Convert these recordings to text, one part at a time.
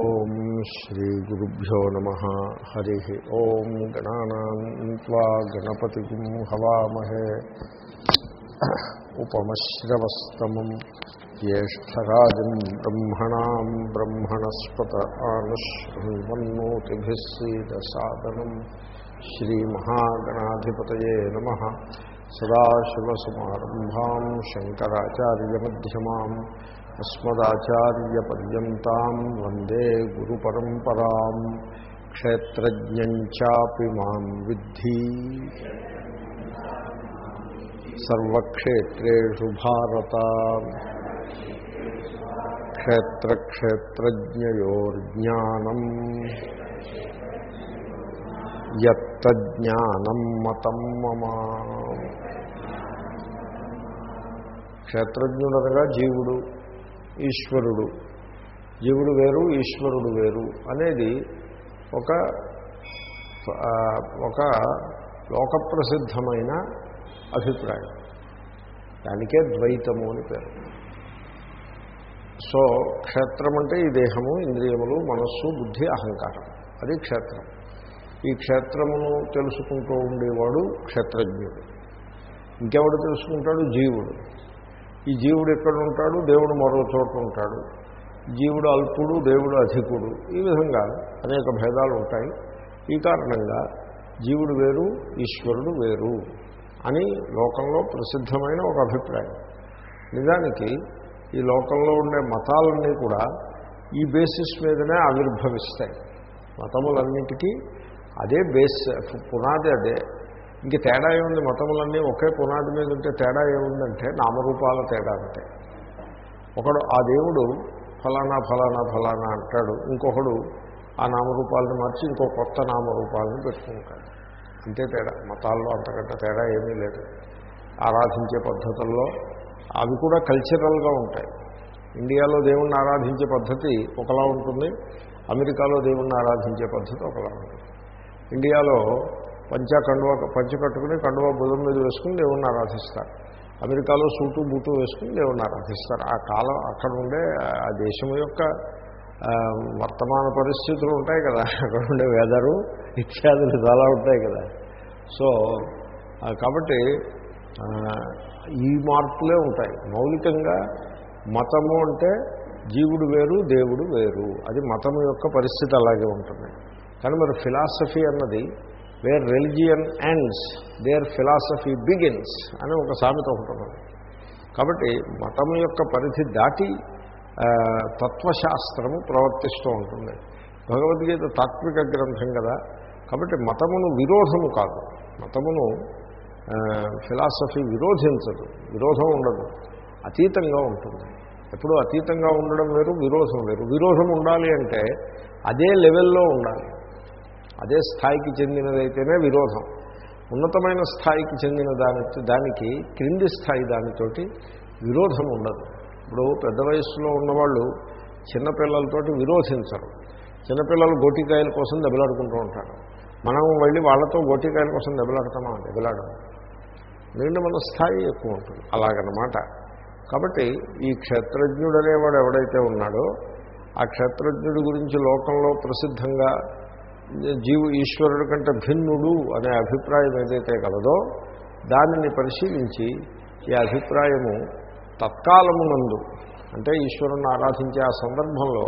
ఓం శ్రీ గురుభ్యో నమ. హరి ఓం గణానా గణపతి హవామహే. ఉపమశ్రవస్తమం జ్యేష్టరాజం బ్రహ్మణా బ్రహ్మణస్పత ఆనుష్ణ్వన్నోతిభిస్సీదసాదనం శ్రీమహాగణాధిపతయే నమ. సదాశివసమారంభా శంకరాచార్యమ్యమాం అస్మదాచార్యపర్యంతం వందే గురు పరంపరా క్షేత్రజ్ఞాపి మాం విద్ధి సర్వక్షేత్రు భారత క్షేత్రక్షేత్రజ్ఞయోర్జ్ఞానం యత్తజ్ఞానం మతం మమ క్షేత్రజ్ఞుడనగా జీవుడు ఈశ్వరుడు. జీవుడు వేరు ఈశ్వరుడు వేరు అనేది ఒక ఒక లోకప్రసిద్ధమైన అభిప్రాయం. దానికే ద్వైతము అని పేరు. సో క్షేత్రం అంటే ఈ దేహము ఇంద్రియములు మనస్సు బుద్ధి అహంకారం. అది క్షేత్రం. ఈ క్షేత్రమును తెలుసుకుంటూ ఉండేవాడు క్షేత్రజ్ఞుడు. ఇంకెవడు తెలుసుకుంటాడు? జీవుడు. ఈ జీవుడు ఎక్కడ ఉంటాడు? దేవుడు మరో చోట ఉంటాడు. జీవుడు అల్పుడు దేవుడు అధికుడు. ఈ విధంగా అనేక భేదాలు ఉంటాయి. ఈ కారణంగా జీవుడు వేరు ఈశ్వరుడు వేరు అని లోకంలో ప్రసిద్ధమైన ఒక అభిప్రాయం. నిజానికి ఈ లోకంలో ఉండే మతాలన్నీ కూడా ఈ బేసిస్ మీదనే ఆవిర్భవిస్తాయి. మతములన్నిటికీ అదే బేస్ పునాది అదే. ఇంక తేడా ఏముంది? మతములన్నీ ఒకే పునాది మీద ఉంటే తేడా ఏముందంటే నామరూపాల తేడా అంటే ఒకడు ఆ దేవుడు ఫలానా ఫలానా ఫలానా అంటాడు. ఇంకొకడు ఆ నామరూపాలను మార్చి ఇంకో కొత్త నామరూపాలను పెట్టుకుంటాడు. అంతే తేడా. మతాల్లో అంతకంటే తేడా ఏమీ లేదు. ఆరాధించే పద్ధతుల్లో అవి కూడా కల్చరల్గా ఉంటాయి. ఇండియాలో దేవుణ్ణి ఆరాధించే పద్ధతి ఒకలా ఉంటుంది. అమెరికాలో దేవుణ్ణి ఆరాధించే పద్ధతి ఒకలా ఉంటుంది. ఇండియాలో పంచ కండువ పంచ కట్టుకుని కండువ బుధం మీద వేసుకుని దేవుణ్ణి ఆరాధిస్తారు. అమెరికాలో సూటు బూటు వేసుకుని దేవుణ్ణి ఆరాధిస్తారు. ఆ కాలం అక్కడ ఉండే ఆ దేశం యొక్క వర్తమాన పరిస్థితులు ఉంటాయి కదా. అక్కడ ఉండే వెదరు ఇత్యాదులు చాలా ఉంటాయి కదా. సో కాబట్టి ఈ మార్పులే ఉంటాయి. మౌలికంగా మతము అంటే జీవుడు వేరు దేవుడు వేరు. అది మతము యొక్క పరిస్థితి అలాగే ఉంటుంది. కానీ మరి ఫిలాసఫీ అన్నది where religion ends there philosophy begins అని ఒక సామెత ఉంటుంది కాబట్టి మతం యొక్క పరిధి దాటి తత్వశాస్త్రము ప్రవర్తిస్తూ ఉంటుంది. భగవద్గీత తాత్విక గ్రంథం కదా. కాబట్టి మతమును విరోధము కాదు. మతమును ఫిలాసఫీ విరోధించదు. విరోధం ఉండదు. అతీతంగా ఉంటుంది. ఎప్పుడు అతీతంగా ఉండడం వేరు విరోధం వేరు. విరోధం ఉండాలి అంటే అదే లెవెల్లో ఉండాలి. అదే స్థాయికి చెందినదైతేనే విరోధం. ఉన్నతమైన స్థాయికి చెందిన దాని దానికి క్రింది స్థాయి దానితోటి విరోధం ఉండదు. ఇప్పుడు పెద్ద వయస్సులో ఉన్నవాళ్ళు చిన్నపిల్లలతోటి విరోధించరు. చిన్నపిల్లలు గోటికాయల కోసం దెబ్బలాడుకుంటూ ఉంటారు. మనం వెళ్ళి వాళ్ళతో గోటికాయల కోసం దెబ్బలాడతామా? దెబ్బలాడడం నిండు మన స్థాయి ఎక్కువ ఉంటుంది. అలాగనమాట. కాబట్టి ఈ క్షేత్రజ్ఞుడు అనేవాడు ఎవడైతే ఉన్నాడో ఆ క్షేత్రజ్ఞుడి గురించి లోకంలో ప్రసిద్ధంగా జీవు ఈశ్వరుడి కంటే భిన్నుడు అనే అభిప్రాయం ఏదైతే కలదో దానిని పరిశీలించి ఈ అభిప్రాయము తత్కాలమునందు అంటే ఈశ్వరుని ఆరాధించే ఆ సందర్భంలో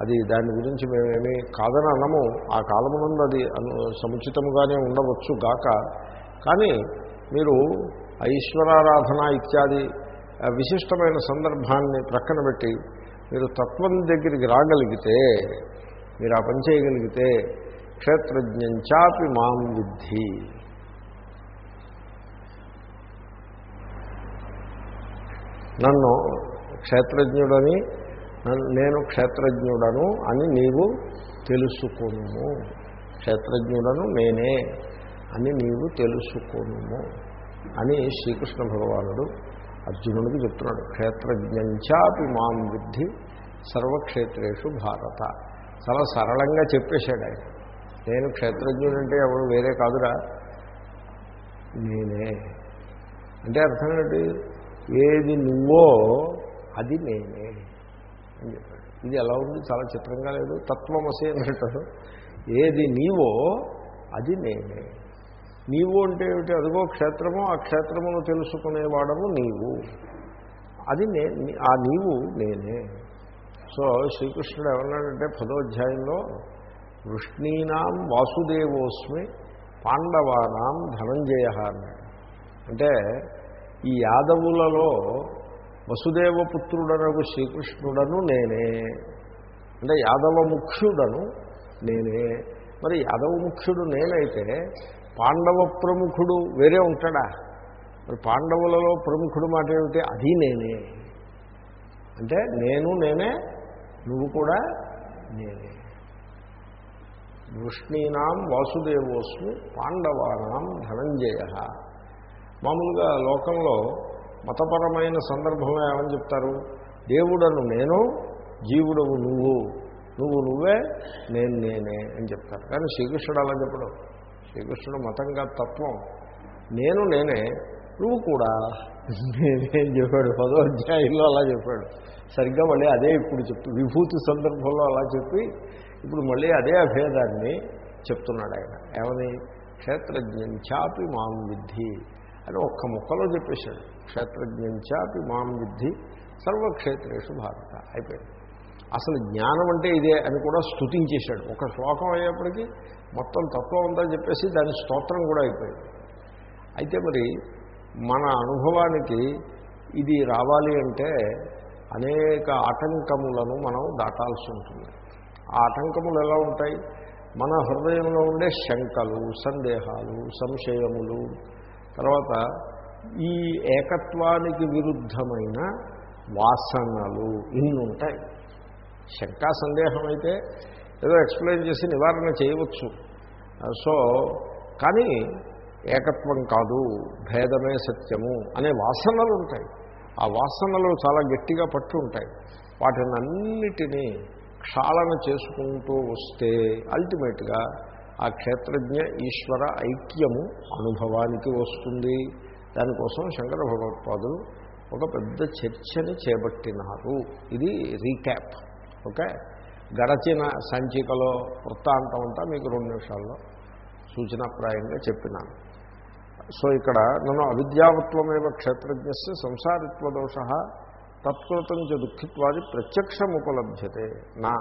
అది దాని గురించి మేమేమీ కాదని అనము. ఆ కాలమునందు అది సముచితముగానే ఉండవచ్చు గాక. కానీ మీరు ఈశ్వరారాధన ఇత్యాది విశిష్టమైన సందర్భాన్ని ప్రక్కన పెట్టి మీరు తత్వం దగ్గరికి రాగలిగితే మీరు ఆ పని చేయగలిగితే క్షేత్రజ్ఞంచాపి మాం విద్ధి. నన్ను క్షేత్రజ్ఞుడని నేను క్షేత్రజ్ఞుడను అని నీవు తెలుసుకొను క్షేత్రజ్ఞుడను నేనే అని నీవు తెలుసుకొను అని శ్రీకృష్ణ భగవానుడు అర్జునుడికి చెప్తున్నాడు. క్షేత్రజ్ఞంచాపి మాం విద్ధి సర్వక్షేత్రేషు భారత. చాలా సరళంగా చెప్పేశాడు ఆయన. నేను క్షేత్రజ్ఞుడంటే ఎవడు వేరే కాదురా. నేనే. అంటే అర్థం ఏంటి? ఏది నువ్వో అది నేనే అని చెప్పాడు. ఇది ఎలా ఉంది? చాలా చిత్రంగా లేదు. తత్వమసి అంటాడు ఏది నీవో అది నేనే. నీవు అంటే ఏమిటి? అదిగో క్షేత్రము ఆ క్షేత్రమును తెలుసుకునేవాడము నీవు. అది నే ఆ నీవు నేనే. సో శ్రీకృష్ణుడు ఏమన్నాడంటే పదోధ్యాయంలో వృష్ణీనాం వాసుదేవోస్మి పాండవానాం ధనంజయ అన్నాడు. అంటే ఈ యాదవులలో వసుదేవపుత్రుడనకు శ్రీకృష్ణుడను నేనే. అంటే యాదవ ముఖ్యుడను నేనే. మరి యాదవ ముఖ్యుడు నేనైతే పాండవ ప్రముఖుడు వేరే ఉంటాడా? మరి పాండవులలో ప్రముఖుడు మాట ఏమిటి? అది నేనే. అంటే నేను నేనే నువ్వు కూడా నేనే. వృష్ణీనాం వాసుదేవోస్మి పాండవానాం ధనంజయ. మామూలుగా లోకంలో మతపరమైన సందర్భంలో ఏమని చెప్తారు? దేవుడను నేను జీవుడవు నువ్వు. నువ్వు నువ్వే నేను నేనే అని చెప్తారు. కానీ శ్రీకృష్ణుడు అలా చెప్పడం. శ్రీకృష్ణుడు మతంగా తత్వం. నేను నేనే నువ్వు కూడా. నేనే అని చెప్పాడు. పదో అధ్యాయంలో అలా చెప్పాడు. సరిగ్గా మళ్ళీ అదే ఇప్పుడు చెప్తూ విభూతి సందర్భంలో అలా చెప్పి ఇప్పుడు మళ్ళీ అదే అభేదాన్ని చెప్తున్నాడు ఆయన. ఏమని? క్షేత్రజ్ఞంచాపి మాం విద్ధి అని ఒక్క ముక్కలో చెప్పేశాడు. క్షేత్రజ్ఞంచాపి మాం విద్ధి సర్వక్షేత్రేషు భారత. అయిపోయింది. అసలు జ్ఞానం అంటే ఇదే అని కూడా స్థుతించేశాడు ఒక శ్లోకం అయ్యేప్పటికీ మొత్తం తత్వం ఉందని చెప్పేసి దాని స్తోత్రం కూడా అయిపోయింది. అయితే మరి మన అనుభవానికి ఇది రావాలి అంటే అనేక ఆటంకములను మనం దాటాల్సి ఉంటుంది. ఆ ఆటంకములు ఎలా ఉంటాయి మన హృదయంలో ఉండే శంకలు సందేహాలు సంశయములు తర్వాత ఈ ఏకత్వానికి విరుద్ధమైన వాసనలు ఇన్ని ఉంటాయి శంకా సందేహం అయితే ఏదో ఎక్స్ప్లెయిన్ చేసి నివారణ చేయవచ్చు. సో కానీ ఏకత్వం కాదు భేదమే సత్యము అనే వాసనలు ఉంటాయి ఆ వాసనలు చాలా గట్టిగా పట్టు ఉంటాయి వాటినన్నిటినీ క్షాళన చేసుకుంటూ వస్తే అల్టిమేట్గా ఆ క్షేత్రజ్ఞ ఈశ్వర ఐక్యము అనుభవానికి వస్తుంది. దానికోసం శంకర భగవత్పాదులు ఒక పెద్ద చర్చని చేపట్టినారు. ఇది రీక్యాప్. ఓకే? గడచిన సంచికలో వృత్తాంతం అంతా మీకు రెండు నిమిషాల్లో సూచనాప్రాయంగా చెప్పినాను. సో ఇక్కడ నన్ను అవిద్యావత్వమేవ క్షేత్రజ్ఞస్య సంసారిత్వ దోష తత్కృతం చ దుఃఖిత్వాది ప్రత్యక్షముపలభ్యతే. నా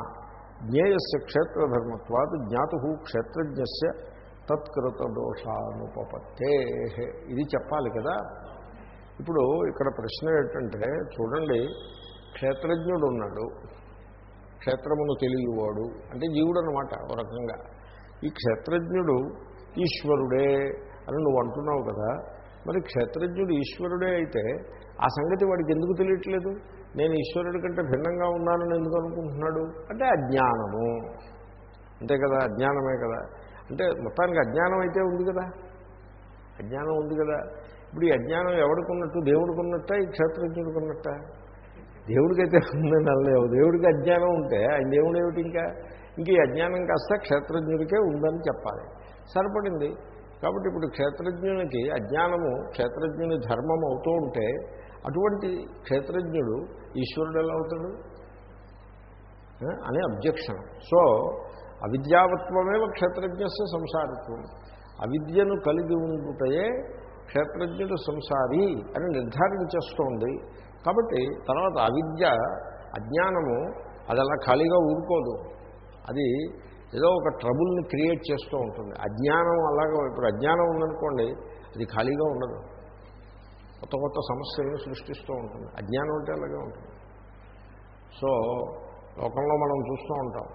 జ్ఞేయస్య క్షేత్రధర్మత్వాది జ్ఞాతు క్షేత్రజ్ఞస్య తత్కృత దోషానుపపత్తే ఇది చెప్పాలి కదా. ఇప్పుడు ఇక్కడ ప్రశ్న ఏంటంటే చూడండి క్షేత్రజ్ఞుడు ఉన్నాడు క్షేత్రమును తెలియవాడు. అంటే జీవుడు అనమాట ఒక రకంగా. ఈ క్షేత్రజ్ఞుడు ఈశ్వరుడే అని నువ్వు అంటున్నావు కదా. మరి క్షేత్రజ్ఞుడు ఈశ్వరుడే అయితే ఆ సంగతి వాడికి ఎందుకు తెలియట్లేదు? నేను ఈశ్వరుడి కంటే భిన్నంగా ఉన్నానని ఎందుకు అనుకుంటున్నాడు? అంటే అజ్ఞానము. అంతే కదా అజ్ఞానమే కదా. అంటే మొత్తానికి అజ్ఞానం అయితే ఉంది కదా. అజ్ఞానం ఉంది కదా. ఇప్పుడు ఈ అజ్ఞానం ఎవడికి ఉన్నట్టు దేవుడికి ఉన్నట్ట ఈ క్షేత్రజ్ఞుడికి ఉన్నట్ట దేవుడికైతే ఉందని అనలేవు. దేవుడికి అజ్ఞానం ఉంటే ఆయన దేవుడు ఏమిటి ఇంకా? ఇంక ఈ అజ్ఞానం కాస్త క్షేత్రజ్ఞుడికే ఉందని చెప్పాలి. సరిపడింది. కాబట్టి ఇప్పుడు క్షేత్రజ్ఞునికి అజ్ఞానము క్షేత్రజ్ఞుని ధర్మం అవుతూ ఉంటే అటువంటి క్షేత్రజ్ఞుడు ఈశ్వరుడు ఎలా అవుతాడు? అనే అబ్జెక్షన్. సో అవిద్యావత్వమేవ క్షేత్రజ్ఞస్య సంసారత్వం. అవిద్యను కలిగి ఉండుటయే క్షేత్రజ్ఞుడు సంసారి అని నిర్ధారించేస్తోంది కాబట్టి తర్వాత అవిద్య అజ్ఞానము అది అలా ఖాళీగా ఊరుకోదు. అది ఏదో ఒక ట్రబుల్ని క్రియేట్ చేస్తూ ఉంటుంది. అజ్ఞానం అలాగా ఇప్పుడు అజ్ఞానం ఉందనుకోండి అది ఖాళీగా ఉండదు. కొత్త కొత్త సమస్యలను సృష్టిస్తూ ఉంటుంది. అజ్ఞానం అంటే అలాగే ఉంటుంది. సో లోకంలో మనం చూస్తూ ఉంటాం.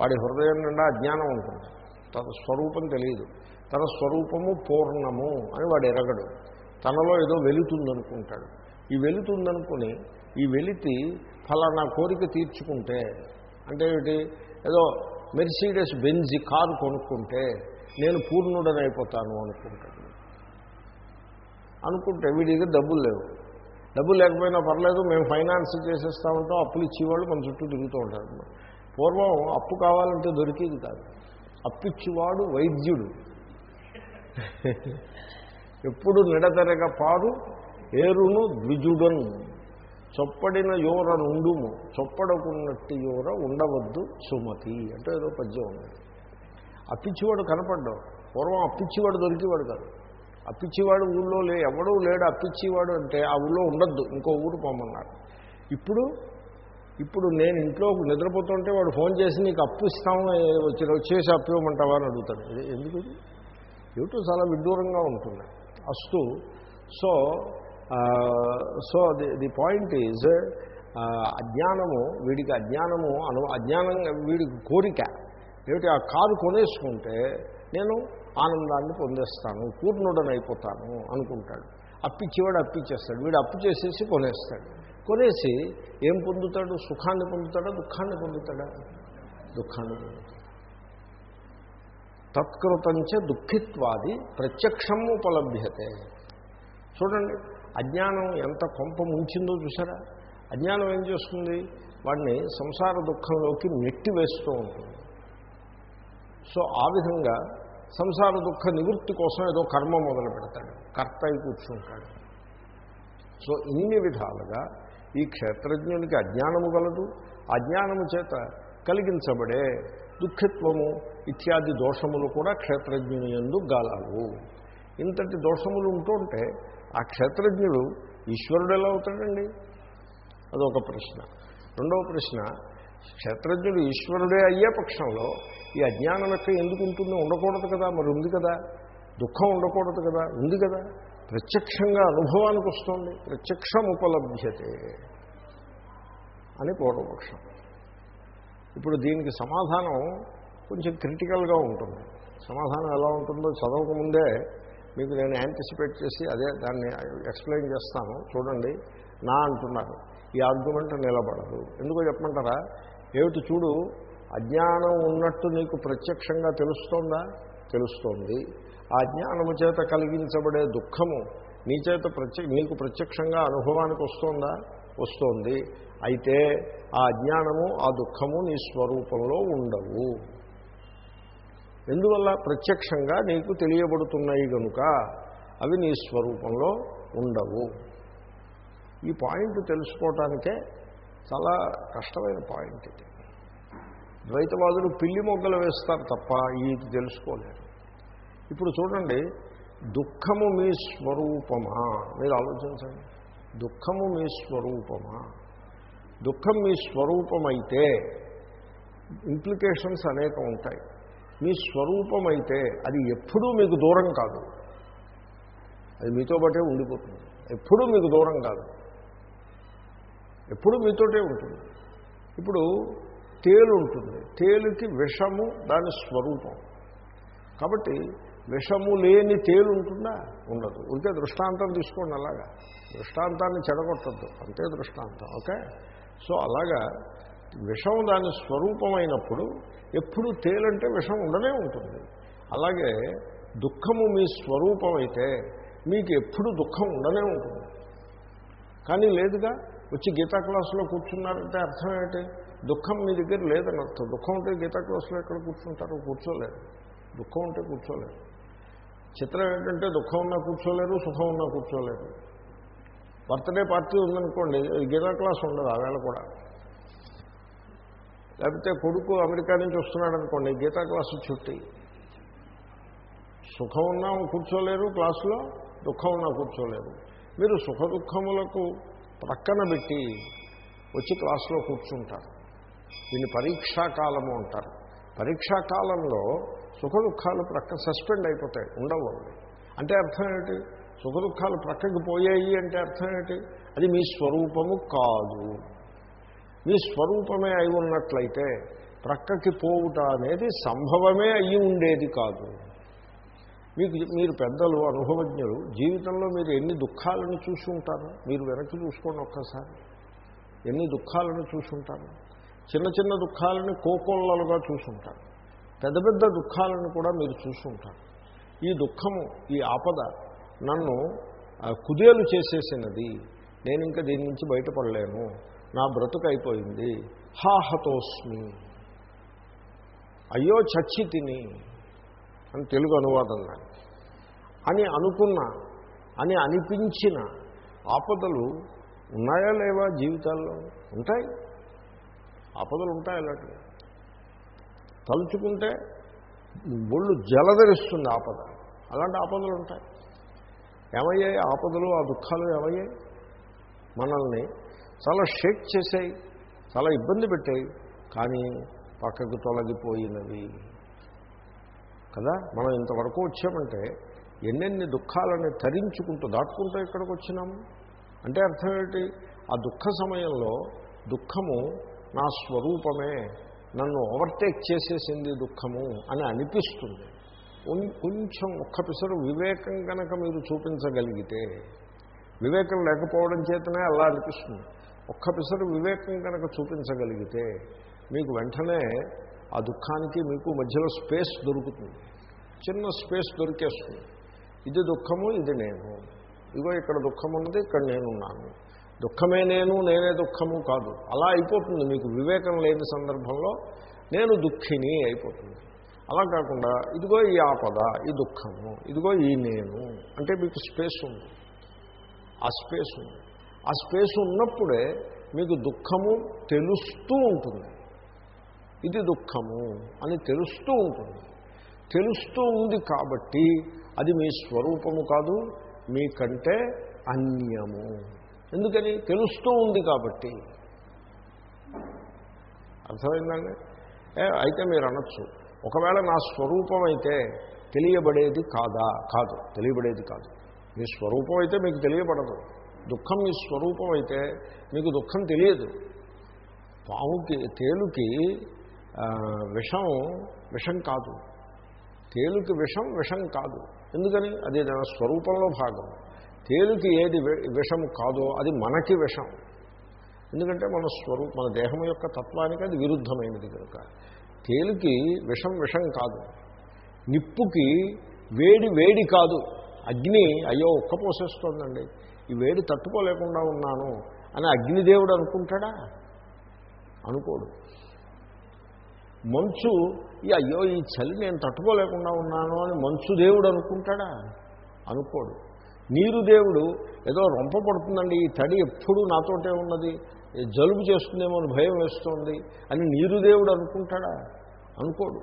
వాడి హృదయం నిండా అజ్ఞానం ఉంటుంది. తన స్వరూపం తెలియదు. తన స్వరూపము పూర్ణము అని వాడు ఎరగడు. తనలో ఏదో వెలుతుందనుకుంటాడు. ఈ వెలుతుందనుకుని ఈ వెలితి ఫలానా కోరిక తీర్చుకుంటే అంటే ఏమిటి? ఏదో మెర్సీడెస్ బెంజి కారు కొనుక్కుంటే నేను పూర్ణుడనైపోతాను అనుకుంటాడు. అనుకుంటే వీడి దగ్గర డబ్బులు లేవు. డబ్బులు లేకపోయినా పర్లేదు మేము ఫైనాన్స్ చేసేస్తామంటాం అప్పులు ఇచ్చేవాళ్ళు మన చుట్టూ తిరుగుతూ ఉంటారు. పూర్వం అప్పు కావాలంటే దొరికేది కాదు. అప్పిచ్చేవాడు వైద్యుడు. ఎప్పుడు నిడతెరగ పారు ఏరును ద్విజుడను. చొప్పడిన యోర నుండుము చొప్పడకున్నట్టు యోర ఉండవద్దు సుమతి అంటే ఏదో పద్యం ఉంది. అప్పిచ్చివాడు కనపడ్డావు పూర్వం అప్పిచ్చివాడు దొరికేవాడు కాదు. అప్పిచ్చివాడు ఊళ్ళో లే ఎవడూ లేడు అప్పిచ్చేవాడు అంటే ఆ ఊళ్ళో ఉండద్దు ఇంకో ఊరు పొమ్మన్నారు ఇప్పుడు ఇప్పుడు నేను ఇంట్లో నిద్రపోతుంటే వాడు ఫోన్ చేసి నీకు అప్పు ఇస్తాము వచ్చిన వచ్చేసి అప్పు ఇవ్వమంటావా అని అడుగుతాడు. ఎందుకు? ఏమిటో చాలా విడ్డూరంగా ఉంటుంది. అస్తు so so the the point is అజ్ఞానము వీడికి అజ్ఞానము అను అజ్ఞానం వీడికి కోరిక. ఏమిటి? ఆ కారు కొనేసుకుంటే నేను ఆనందాన్ని పొందేస్తాను పూర్ణుడనైపోతాను అనుకుంటాడు. అప్పిచ్చేవాడు అప్పిచ్చేస్తాడు వీడు అప్పు చేసేసి కొనేస్తాడు. కొనేసి ఏం పొందుతాడు? సుఖాన్ని పొందుతాడా? దుఃఖాన్ని పొందుతాడా? దుఃఖాన్ని పొందుతాడు. తత్కృతంచ దుఃఖిత్వాది ప్రత్యక్షం ఉపలభ్యతే. చూడండి అజ్ఞానం ఎంత కొంప ముంచిందో చూసారా అజ్ఞానం ఏం చేస్తుంది? వాడిని సంసార దుఃఖంలోకి నెట్టి వేస్తూ ఉంటుంది. సో ఆ విధంగా సంసార దుఃఖ నివృత్తి కోసం ఏదో కర్మ మొదలు పెడతాడు. కర్త అయి కూర్చుంటాడు. సో ఇన్ని విధాలుగా ఈ క్షేత్రజ్ఞునికి అజ్ఞానము గలదు. అజ్ఞానము చేత కలిగించబడే దుఃఖిత్వము ఇత్యాది దోషములు కూడా క్షేత్రజ్ఞుని ఎందు గాలవు ఇంతటి దోషములు ఉంటుంటే ఆ క్షేత్రజ్ఞుడు ఈశ్వరుడు ఎలా అవుతాడండి? అదొక ప్రశ్న. రెండవ ప్రశ్న క్షేత్రజ్ఞుడు ఈశ్వరుడే అయ్యే పక్షంలో ఈ అజ్ఞానం లెక్క ఎందుకు ఉంటుంది? ఉండకూడదు కదా మరి ఉంది కదా? దుఃఖం ఉండకూడదు కదా? ఉంది కదా? ప్రత్యక్షంగా అనుభవానికి వస్తుంది. ప్రత్యక్షం ఉపలభ్యతే అని పూర్వపక్షం. ఇప్పుడు దీనికి సమాధానం కొంచెం క్రిటికల్గా ఉంటుంది. సమాధానం ఎలా ఉంటుందో చదవకముందే మీకు నేను యాంటిసిపేట్ చేసి అదే దాన్ని ఎక్స్ప్లెయిన్ చేస్తాను. చూడండి. నా అంటున్నారు. ఈ ఆర్గ్యుమెంట్ నిలబడదు. ఎందుకో చెప్పమంటారా? ఏమిటి చూడు అజ్ఞానం ఉన్నట్టు నీకు ప్రత్యక్షంగా తెలుస్తోందా? తెలుస్తోంది. ఆ జ్ఞానము చేత కలిగించబడే దుఃఖము నీ చేత ప్రత్య నీకు ప్రత్యక్షంగా అనుభవానికి వస్తోందా? వస్తోంది. అయితే ఆ అజ్ఞానము ఆ దుఃఖము నీ స్వరూపంలో ఉండవు. ఎందువల్ల? ప్రత్యక్షంగా నీకు తెలియబడుతున్నాయి కనుక అవి నీ స్వరూపంలో ఉండవు. ఈ పాయింట్ తెలుసుకోవటానికే చాలా కష్టమైన పాయింట్ ఇది. ద్వైతవాదులు పిల్లి మొగ్గలు వేస్తారు తప్ప ఇది తెలుసుకోలేరు. ఇప్పుడు చూడండి దుఃఖము మీ స్వరూపమా? మీరు ఆలోచించండి. దుఃఖము మీ స్వరూపమా? దుఃఖం మీ స్వరూపమైతే ఇంప్లికేషన్స్ అనేక ఉంటాయి. మీ స్వరూపమైతే అది ఎప్పుడూ మీకు దూరం కాదు. అది మీతో బట్టే ఉండిపోతుంది. ఎప్పుడూ మీకు దూరం కాదు. ఎప్పుడూ మీతోటే ఉంటుంది. ఇప్పుడు తేలు ఉంటుంది. తేలుకి విషము దాని స్వరూపం. కాబట్టి విషము లేని తేలు ఉంటుందా? ఉండదు. ఉంటే దృష్టాంతం తీసుకోండి అలాగా. దృష్టాంతాన్ని చెడగొట్టద్దు. అంతే దృష్టాంతం. ఓకే? సో అలాగా విషం దాని స్వరూపమైనప్పుడు ఎప్పుడు తేలంటే విషం ఉండనే ఉంటుంది. అలాగే దుఃఖము మీ స్వరూపమైతే మీకు ఎప్పుడు దుఃఖం ఉండనే ఉంటుంది. కానీ లేదుగా? వచ్చి గీతా క్లాసులో కూర్చున్నారంటే అర్థం ఏంటి? దుఃఖం మీ దగ్గర లేదని అర్థం. దుఃఖం ఉంటే గీతా క్లాసులో ఎక్కడ కూర్చుంటారు కూర్చోలేరు. దుఃఖం ఉంటే కూర్చోలేరు. చిత్రం ఏంటంటే దుఃఖం ఉన్నా కూర్చోలేరు సుఖం ఉన్నా కూర్చోలేరు. బర్త్డే పార్టీ ఉందనుకోండి గీతా క్లాస్ ఉండదు ఆ వేళ కూడా. లేకపోతే కొడుకు అమెరికా నుంచి వస్తున్నాడు అనుకోండి గీతా క్లాసు చుట్టి. సుఖం ఉన్నా కూర్చోలేరు క్లాసులో దుఃఖం ఉన్నా కూర్చోలేరు. మీరు సుఖ దుఃఖములకు ప్రక్కన పెట్టి వచ్చి క్లాసులో కూర్చుంటారు. దీన్ని పరీక్షాకాలము అంటారు. పరీక్షాకాలంలో సుఖ దుఃఖాలు ప్రక్క సస్పెండ్ అయిపోతాయి ఉండవు అంటే అర్థం ఏంటి సుఖ దుఃఖాలు ప్రక్కకి పోయాయి అంటే అర్థం ఏమిటి? అది మీ స్వరూపము కాదు. మీ స్వరూపమే అయి ఉన్నట్లయితే ప్రక్కకి పోవుట అనేది సంభవమే అయి ఉండేది కాదు. మీకు మీరు పెద్దలు అనుభవజ్ఞులు జీవితంలో మీరు ఎన్ని దుఃఖాలను చూసి ఉంటారు? మీరు వెనక్కి చూసుకోండి ఒక్కసారి. ఎన్ని దుఃఖాలను చూసుంటారు చిన్న చిన్న దుఃఖాలను కోకొల్లలుగా చూసుంటారు పెద్ద పెద్ద దుఃఖాలను కూడా మీరు చూసుంటారు ఈ దుఃఖము ఈ ఆపద నన్ను కుదేలు చేసేసినది. నేను ఇంకా దీని నుంచి బయటపడలేను. నా బ్రతుకు అయిపోయింది. హాహతోస్మి అయ్యో చచ్చి తిని. అని తెలుగు అనువాదం దానికి అని అనుకున్న అని అనిపించిన ఆపదలు ఉన్నాయా లేవా జీవితాల్లో? ఉంటాయి. ఆపదలు ఉంటాయి అలాంటివి. తలుచుకుంటే ఒళ్ళు జలధరిస్తుంది ఆపద. అలాంటి ఆపదలు ఉంటాయి. ఏమయ్యాయి? ఆపదలు ఆ దుఃఖాలు ఏమయ్యాయి? మనల్ని చాలా షేక్ చేసాయి చాలా ఇబ్బంది పెట్టాయి. కానీ పక్కకు తొలగిపోయినవి. కదా? మనం ఇంతవరకు వచ్చామంటే ఎన్నెన్ని దుఃఖాలని తరించుకుంటూ దాటుకుంటూ ఇక్కడికి వచ్చినాము? అంటే అర్థం ఏమిటి ఆ దుఃఖ సమయంలో దుఃఖము నా స్వరూపమే నన్ను ఓవర్టేక్ చేసేసింది దుఃఖము అని అనిపిస్తుంది. కొంచెం ఒక్క పిసరు వివేకం కనుక మీరు చూపించగలిగితే వివేకం లేకపోవడం చేతనే అలా అనిపిస్తుంది. ఒక్క పిసరు వివేకం కనుక చూపించగలిగితే మీకు వెంటనే ఆ దుఃఖానికి మీకు మధ్యలో స్పేస్ దొరుకుతుంది. చిన్న స్పేస్ దొరికేస్తుంది. ఇది దుఃఖము ఇది నేను. ఇగో ఇక్కడ దుఃఖం ఉన్నది ఇక్కడ నేనున్నాను. దుఃఖమే నేను నేనే దుఃఖము కాదు. అలా అయిపోతుంది. మీకు వివేకం లేని సందర్భంలో నేను దుఃఖిని అయిపోతుంది. అలా కాకుండా ఇదిగో ఈ ఆపద ఈ దుఃఖము ఇదిగో ఈ నేను. అంటే మీకు స్పేస్ ఉంది. ఆ స్పేస్ ఉంది. ఆ స్పేస్ ఉన్నప్పుడే మీకు దుఃఖము తెలుస్తూ ఉంటుంది. ఇది దుఃఖము అని తెలుస్తూ ఉంటుంది. తెలుస్తూ ఉంది కాబట్టి అది మీ స్వరూపము కాదు మీకంటే అన్యము. ఎందుకని? తెలుస్తూ ఉంది కాబట్టి. అర్థమైందండి? ఏ, అయితే మీరు అనొచ్చు ఒకవేళ నా స్వరూపం అయితే తెలియబడేది కాదా? కాదు. తెలియబడేది కాదు. మీ స్వరూపం అయితే మీకు తెలియబడదు. దుఃఖం మీ స్వరూపం అయితే మీకు దుఃఖం తెలియదు. పాముకి తేలుకి విషం విషం కాదు. తేలుకి విషం విషం కాదు. ఎందుకని? అది దాని స్వరూపంలో భాగం. తేలుకి ఏది విషం విషము కాదో అది మనకి విషం. ఎందుకంటే మన స్వరూప మన దేహం యొక్క తత్వానికి అది విరుద్ధమైనది కనుక. తేలికి విషం విషం కాదు. నిప్పుకి వేడి వేడి కాదు. అగ్ని అయ్యో ఒక్క పోసేస్తోందండి. ఈ వేడి తట్టుకోలేకుండా ఉన్నాను అని అగ్నిదేవుడు అనుకుంటాడా? అనుకోడు. మంచు ఈ అయ్యో ఈ చలి నేను తట్టుకోలేకుండా ఉన్నాను అని మంచు దేవుడు అనుకుంటాడా? అనుకోడు. నీరు దేవుడు ఏదో రొంప పడుతుందండి ఈ తడి ఎప్పుడు నాతోటే ఉన్నది జలుబు చేస్తుందేమో అని భయం వేస్తోంది అని నీరు దేవుడు అనుకుంటాడా? అనుకోడు.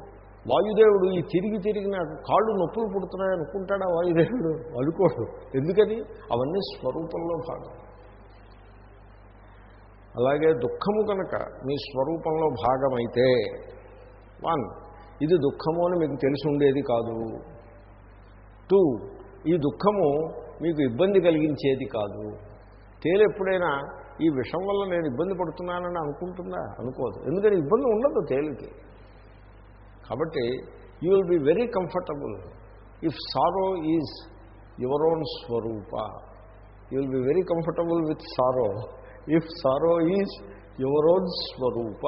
వాయుదేవుడు ఈ తిరిగి తిరిగి నాకు కాళ్ళు నొప్పులు పుడుతున్నాయి అనుకుంటాడా వాయుదేవుడు? అనుకోడు. ఎందుకని? అవన్నీ స్వరూపంలో భాగం. అలాగే దుఃఖము కనుక మీ స్వరూపంలో భాగమైతే వన్. ఇది దుఃఖము అని మీకు తెలిసి ఉండేది కాదు. టూ. ఈ దుఃఖము మీకు ఇబ్బంది కలిగించేది కాదు. తేలు ఎప్పుడైనా ఈ విషం వల్ల నేను ఇబ్బంది పడుతున్నానని అనుకుంటుందా? అనుకోదు. ఎందుకని? ఇబ్బంది ఉండదు తేలికి. కాబట్టి you will be very comfortable if sorrow is your own Swaroopa. You will be very comfortable with sorrow if sorrow is your own Swaroopa.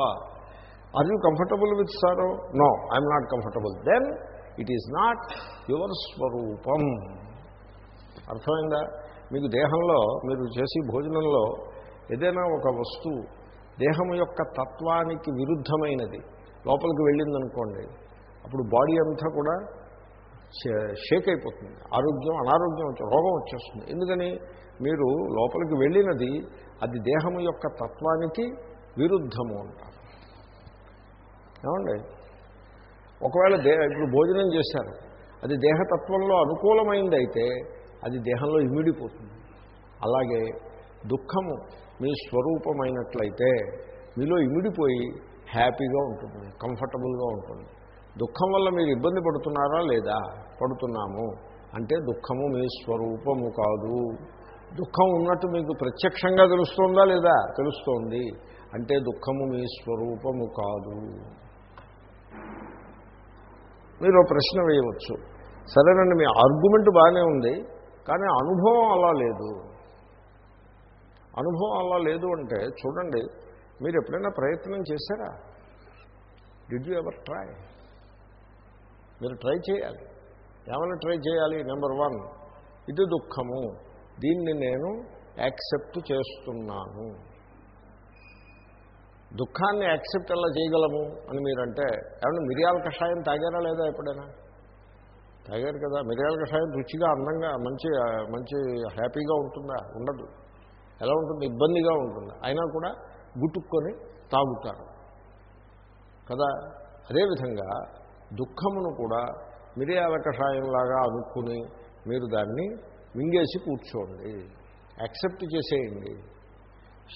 Are you comfortable with sorrow no I'm not comfortable then it is not your స్వరూపం అర్థమైందా? మీకు దేహంలో మీరు చేసి భోజనంలో ఏదైనా ఒక వస్తువు దేహం యొక్క తత్వానికి విరుద్ధమైనది లోపలికి వెళ్ళిందనుకోండి అప్పుడు బాడీ అంతా కూడా షే- షేక్ అయిపోతుంది. ఆరోగ్యం అనారోగ్యం రోగం వచ్చేస్తుంది. ఎందుకని? మీరు లోపలికి వెళ్ళినది అది దేహం యొక్క తత్వానికి విరుద్ధము అంటారు. ఏమండి? ఒకవేళ దే ఇప్పుడు భోజనం చేశారు. అది దేహతత్వంలో అనుకూలమైంది అయితే అది దేహంలో ఇమిడిపోతుంది. అలాగే దుఃఖము మీ స్వరూపమైనట్లయితే మీలో ఇమిడిపోయి హ్యాపీగా ఉంటుంది కంఫర్టబుల్గా ఉంటుంది. దుఃఖం వల్ల మీరు ఇబ్బంది పడుతున్నారా లేదా? పడుతున్నాము. అంటే దుఃఖము మీ స్వరూపము కాదు. దుఃఖం ఉన్నట్టు మీకు ప్రత్యక్షంగా తెలుస్తోందా లేదా? తెలుస్తోంది. అంటే దుఃఖము మీ స్వరూపము కాదు. మీరు ప్రశ్న వేయవచ్చు. సరేనండి మీ ఆర్గ్యుమెంట్ బాగానే ఉంది కానీ అనుభవం అలా లేదు. అనుభవం అలా లేదు అంటే చూడండి మీరు ఎప్పుడైనా ప్రయత్నం చేశారా? డిడ్ యూ ఎవర్ ట్రై మీరు ట్రై చేయాలి. ఏమైనా ట్రై చేయాలి? నెంబర్ వన్ ఇది దుఃఖము. దీన్ని నేను యాక్సెప్ట్ చేస్తున్నాను. దుఃఖాన్ని యాక్సెప్ట్ ఎలా చేయగలము అని మీరంటే ఏమన్నా మిరియాల కషాయం తాగారా లేదా ఎప్పుడైనా? తాగారు కదా మిరియాల కషాయం రుచిగా అందంగా మంచి మంచి హ్యాపీగా ఉంటుందా? ఉండదు. ఎలా ఉంటుంది? ఇబ్బందిగా ఉంటుంది. అయినా కూడా గుట్టుక్కొని తాగుతారు. కదా? అదేవిధంగా దుఃఖమును కూడా మిరియాల కషాయంలాగా అనుకుని మీరు దాన్ని మింగేసి కూర్చోండి. యాక్సెప్ట్ చేసేయండి.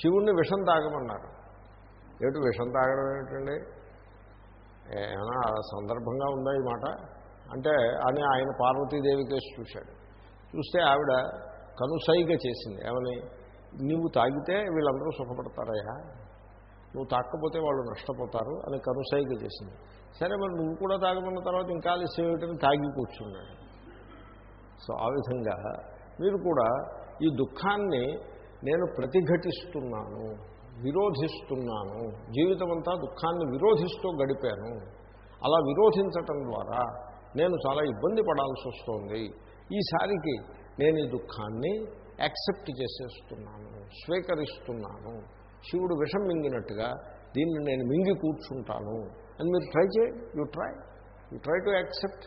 శివుణ్ణి విషం తాగమన్నారు. ఏమిటి విషం తాగడం ఏమిటండి? ఏమైనా సందర్భంగా ఉందా ఈ మాట? అంటే అని ఆయన పార్వతీదేవి కేసు చూశాడు. చూస్తే ఆవిడ కనుసైగ చేసింది. ఏమని? నువ్వు తాగితే వీళ్ళందరూ సుఖపడతారయ్యా. నువ్వు తాకపోతే వాళ్ళు నష్టపోతారు అని కనుసైగ చేసింది. సరే మరి నువ్వు కూడా తాగమన్న తర్వాత ఇంకా ఆలస్యం ఏమిటని తాగి కూర్చున్నాడు. సో ఆ విధంగా మీరు కూడా ఈ దుఃఖాన్ని నేను ప్రతిఘటిస్తున్నాను. విరోధిస్తున్నాను. జీవితం అంతా దుఃఖాన్ని విరోధిస్తూ గడిపాను. అలా విరోధించటం ద్వారా నేను చాలా ఇబ్బంది పడాల్సి వస్తుంది. ఈసారికి నేను ఈ దుఃఖాన్ని యాక్సెప్ట్ చేసేస్తున్నాను స్వీకరిస్తున్నాను. శివుడు విషం మింగినట్టుగా దీన్ని నేను మింగి కూర్చుంటాను అని మీరు ట్రై చేయండి you try. You try to accept.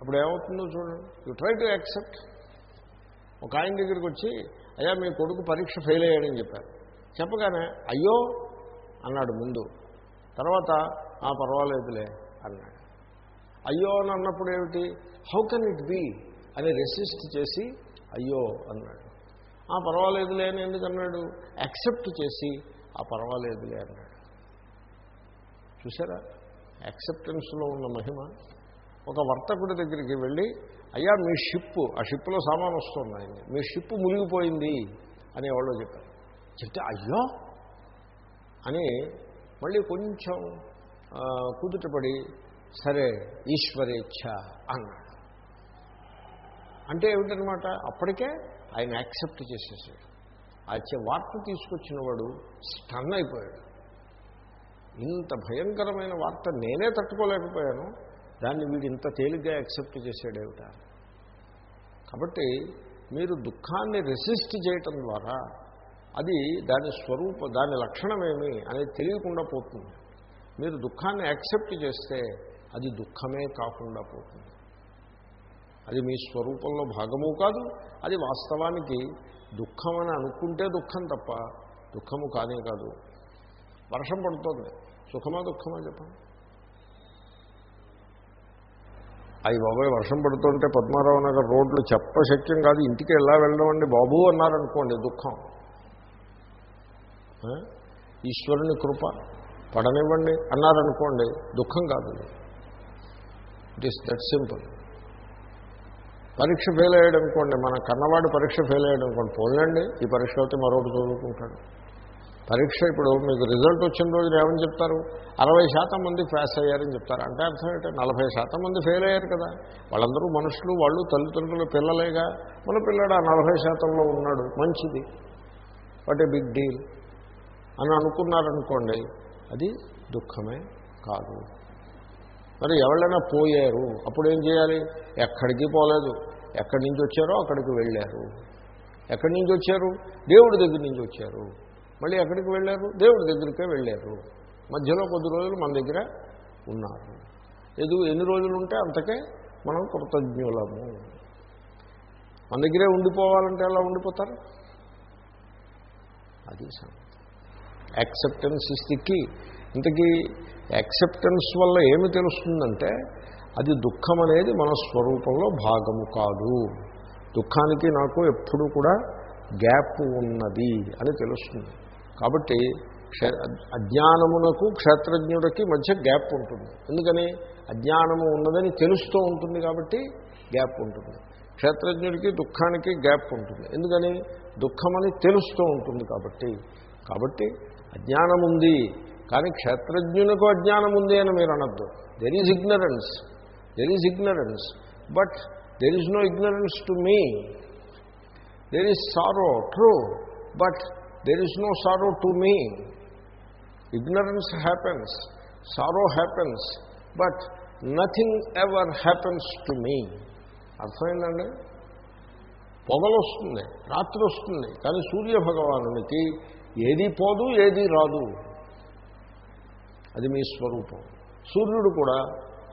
అప్పుడు ఏమవుతుందో చూడండి. You try to accept. ఒక ఆయన దగ్గరికి వచ్చి అయ్యా మీ కొడుకు పరీక్ష ఫెయిల్ అయ్యాడని చెప్పారు. చెప్పగానే అయ్యో! అన్నాడు ముందు. తర్వాత ఆ పర్వాలేదులే అన్నాడు. అయ్యో! అని అన్నప్పుడు ఏమిటి? హౌ కెన్ ఇట్ బీ అని రెసిస్ట్ చేసి అయ్యో! అన్నాడు. ఆ పర్వాలేదులే అని ఎందుకన్నాడు యాక్సెప్ట్ చేసి ఆ పర్వాలేదులే అన్నాడు. చూసారా యాక్సెప్టెన్స్లో ఉన్న మహిమ. ఒక వర్తకుడి దగ్గరికి వెళ్ళి అయ్యా మీ షిప్ ఆ షిప్లో సామాన్ వస్తుంది మీ షిప్ మునిగిపోయింది అని ఎవరో చెప్పారు. చెప్తే అయ్యో! అని మళ్ళీ కొంచెం కుదుటపడి సరే ఈశ్వరేచ్ఛ అన్నాడు. అంటే ఏమిటనమాట? అప్పటికే ఆయన యాక్సెప్ట్ చేసేసాడు. ఆ వార్త తీసుకొచ్చిన వాడు స్టన్ అయిపోయాడు. ఇంత భయంకరమైన వార్త నేనే తట్టుకోలేకపోయాను. దాన్ని వీడు ఇంత తేలిగ్గా యాక్సెప్ట్ చేశాడేమిట? కాబట్టి మీరు దుఃఖాన్ని రెసిస్ట్ చేయటం ద్వారా అది దాని స్వరూప దాని లక్షణమేమి అనేది తెలియకుండా పోతుంది. మీరు దుఃఖాన్ని యాక్సెప్ట్ చేస్తే అది దుఃఖమే కాకుండా పోతుంది. అది మీ స్వరూపంలో భాగము కాదు అది వాస్తవానికి దుఃఖం అని అనుకుంటే దుఃఖం తప్ప దుఃఖము కానే కాదు. వర్షం పడుతుంది సుఖమా దుఃఖమా చెప్పండి? అవి బాబాయ్ వర్షం పడుతుంటే పద్మారావు నగర్ రోడ్లు చెప్పశక్యం కాదు ఇంటికి ఎలా వెళ్ళడం అండి బాబు అన్నారనుకోండి దుఃఖం. ఈశ్వరుని కృప పడనివ్వండి అన్నారనుకోండి దుఃఖం కాదు. ఇట్ ఈస్ దట్ సింపుల్ పరీక్ష ఫెయిల్ అయ్యాడు అనుకోండి మన కన్నవాడు పరీక్ష ఫెయిల్ అయ్యాడు అనుకోండి పోలండి ఈ పరీక్ష అయితే మరొకటి చదువుకుంటాడు. పరీక్ష ఇప్పుడు మీకు రిజల్ట్ వచ్చిన రోజున ఏమని చెప్తారు? అరవై శాతం మంది పాస్ అయ్యారని చెప్తారు. అంటే అర్థం ఏంటంటే నలభై శాతం మంది ఫెయిల్ అయ్యారు కదా. వాళ్ళందరూ మనుషులు వాళ్ళు తల్లిదండ్రులు పిల్లలేగా? మన పిల్లడు ఆ నలభై శాతంలో ఉన్నాడు మంచిది. వాట్ ఏ బిగ్ డీల్ అని అనుకున్నారనుకోండి అది దుఃఖమే కాదు. మరి ఎవరైనా పోయారు అప్పుడు ఏం చేయాలి? ఎక్కడికి పోలేదు. ఎక్కడి నుంచి వచ్చారో అక్కడికి వెళ్ళారు. ఎక్కడి నుంచి వచ్చారు? దేవుడి దగ్గర నుంచి వచ్చారు. మళ్ళీ ఎక్కడికి వెళ్ళారు? దేవుడి దగ్గరికే వెళ్ళారు. మధ్యలో కొద్ది రోజులు మన దగ్గర ఉన్నారు. ఎదు ఎన్ని రోజులు ఉంటే అంతకే మనం కృతజ్ఞులము. మన దగ్గరే ఉండిపోవాలంటే ఎలా ఉండిపోతారు? అది యాక్సెప్టెన్స్ ఇస్ ది కీ ఇంతకీ యాక్సెప్టెన్స్ వల్ల ఏమి తెలుస్తుందంటే అది దుఃఖం అనేది మన స్వరూపంలో భాగము కాదు. దుఃఖానికి నాకు ఎప్పుడు కూడా గ్యాప్ ఉన్నది అని తెలుస్తుంది. కాబట్టి అజ్ఞానమునకు క్షేత్రజ్ఞుడికి మధ్య గ్యాప్ ఉంటుంది. ఎందుకని? అజ్ఞానము ఉన్నదని తెలుస్తూ ఉంటుంది కాబట్టి గ్యాప్ ఉంటుంది. క్షేత్రజ్ఞుడికి దుఃఖానికి గ్యాప్ ఉంటుంది. ఎందుకని? దుఃఖమని తెలుస్తూ ఉంటుంది కాబట్టి. కాబట్టి అజ్ఞానం ఉంది కానీ క్షేత్రజ్ఞునికి అజ్ఞానం ఉంది అని మీరు అనద్దు. There is ignorance there is ignorance but there is no ignorance to me there is sorrow true but there is no sorrow to me ignorance happens sorrow happens but nothing ever happens to me అర్థమైందండి? పొగలు వస్తుంది రాత్రి వస్తుంది కానీ సూర్య భగవానునికి ఏది పోదు ఏది రాదు. అది మీ స్వరూపం. సూర్యుడు కూడా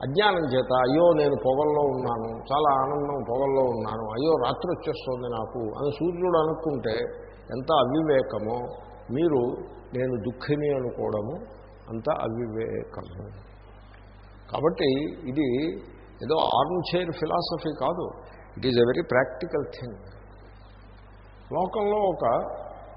అజ్ఞానం చేత అయ్యో నేను పొగల్లో ఉన్నాను చాలా ఆనందం పొగల్లో ఉన్నాను అయ్యో రాత్రి వచ్చేస్తుంది నాకు అని సూర్యుడు అనుకుంటే ఎంత అవివేకమో మీరు నేను దుఃఖిని అనుకోవడము అంత అవివేకము కాబట్టి ఇది ఏదో ఆర్మ్ చైర్ ఫిలాసఫీ కాదు. It is a very practical thing లోకంలో ఒక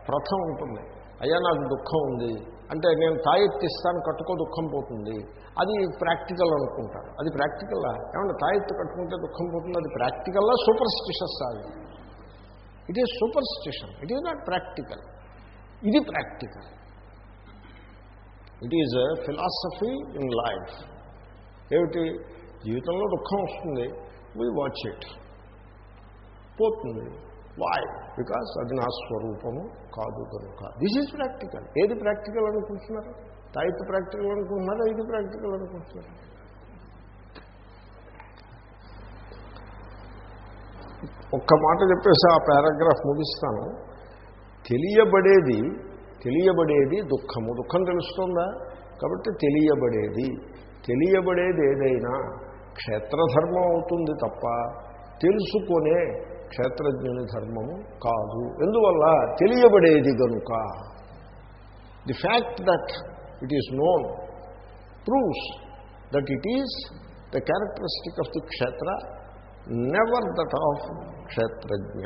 ప్రథ ఉంటుంది. అయ్యా నాకు దుఃఖం ఉంది. అంటే నేను తాయెత్తిస్తాను కట్టుకో దుఃఖం పోతుంది. అది ప్రాక్టికల్ అనుకుంటారు. అది ప్రాక్టికల్లా ఏమంటే తాయెత్తు కట్టుకుంటే దుఃఖం పోతుంది? అది ప్రాక్టికల్లా సూపర్ స్టిషస్ అది it is superstition it is not practical ఇది practical. It is philosophy in life ఏమిటి? జీవితంలో దుఃఖం వస్తుంది. వీ వాచ్ ఇట్ పోతుంది. వాయ్ బికాస్ అది నా స్వరూపము కాదు కనుక. దిస్ ఈజ్ ప్రాక్టికల్ ఏది ప్రాక్టికల్ అనుకుంటున్నారు? తాయిత్ ప్రాక్టికల్ అనుకుంటున్నారా? ఇది ప్రాక్టికల్ అనుకుంటున్నారు? ఒక్క మాట చెప్పేసి ఆ పారాగ్రాఫ్ ముగిస్తాను. తెలియబడేది తెలియబడేది దుఃఖము. దుఃఖం తెలుస్తుందా? కాబట్టి తెలియబడేది. తెలియబడేది ఏదైనా క్షేత్రధర్మం అవుతుంది తప్ప తెలుసుకునే క్షేత్రజ్ఞుని ధర్మము కాదు. ఎందువల్ల? తెలియబడేది గనుక. The fact that it is known proves that it is the characteristic of the క్షేత్ర నెవర్ దట్ ఆఫ్ క్షేత్రజ్ఞ.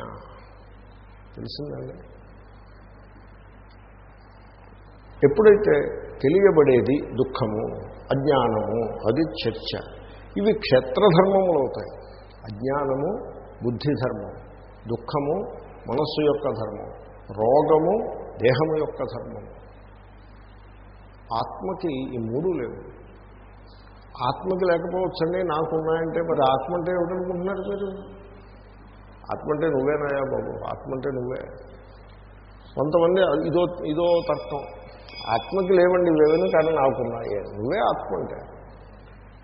తెలిసిందండి? ఎప్పుడైతే తెలియబడేది దుఃఖము అజ్ఞానము అది చర్చ. ఇవి క్షేత్రధర్మములు అవుతాయి. అజ్ఞానము బుద్ధి ధర్మం దుఃఖము మనస్సు యొక్క ధర్మం రోగము దేహము యొక్క ధర్మం. ఆత్మకి ఈ మూడు లేవు. ఆత్మకి లేకపోవచ్చండి నాకున్నాయంటే మరి ఆత్మ అంటే ఏమిటనుకుంటున్నారు మీరు? ఆత్మ అంటే నువ్వేనాయా బాబు? ఆత్మ అంటే నువ్వే. కొంతమంది ఇదో ఇదో తత్వం ఆత్మకి లేవండి లేవని కానీ నాకున్నాయే. నువ్వే ఆత్మ అంటే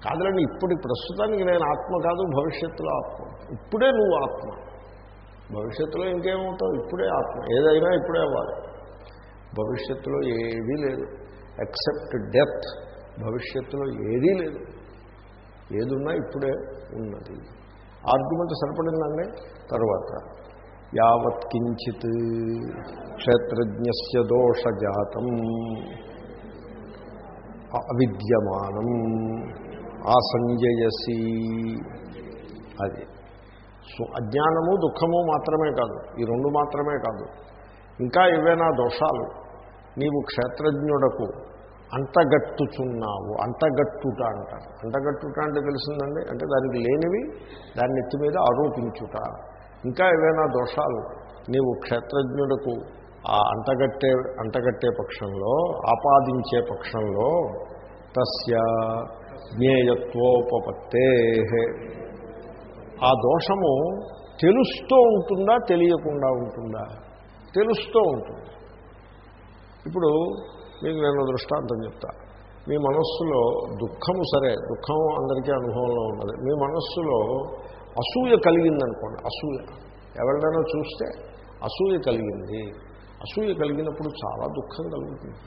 కాదులండి ఇప్పుడు ప్రస్తుతానికి నేను ఆత్మ కాదు భవిష్యత్తులో ఆత్మ. ఇప్పుడే నువ్వు ఆత్మ. భవిష్యత్తులో ఇంకేమవుతావు ఇప్పుడే ఆత్మ. ఏదైనా ఇప్పుడే అవ్వాలి. భవిష్యత్తులో ఏదీ లేదు. ఎక్సెప్ట్ డెత్ భవిష్యత్తులో ఏదీ లేదు. ఏదున్నా ఇప్పుడే ఉన్నది. ఆర్గ్యుమెంట్ సరిపడిందండి? తర్వాత. యావత్ కించిత్ క్షేత్రజ్ఞస్ దోషజాతం అవిద్యమానం. ఆసంజయసి. అది. సో అజ్ఞానము దుఃఖము మాత్రమే కాదు. ఈ రెండు మాత్రమే కాదు. ఇంకా ఏవైనా దోషాలు నీవు క్షేత్రజ్ఞుడకు అంటగట్టుచున్నావు అంటగట్టుట అంటారు. అంటగట్టుట అంటే తెలిసిందండి? అంటే దానికి లేనివి దాని ఎత్తి మీద ఆరోపించుట. ఇంకా ఏవైనా దోషాలు నీవు క్షేత్రజ్ఞుడకు ఆ అంటగట్టే అంటగట్టే పక్షంలో ఆపాదించే పక్షంలో తస్య జ్ఞేయత్వోపత్తే ఆ దోషము తెలుస్తూ ఉంటుందా తెలియకుండా ఉంటుందా? తెలుస్తూ ఉంటుంది. ఇప్పుడు మీకు నేను దృష్టాంతం చెప్తా. మీ మనస్సులో దుఃఖము సరే దుఃఖం అందరికీ అనుభవంలో ఉన్నది. మీ మనస్సులో అసూయ కలిగిందనుకోండి అసూయ. ఎవరినైనా చూస్తే అసూయ కలిగింది. అసూయ కలిగినప్పుడు చాలా దుఃఖం కలుగుతుంది.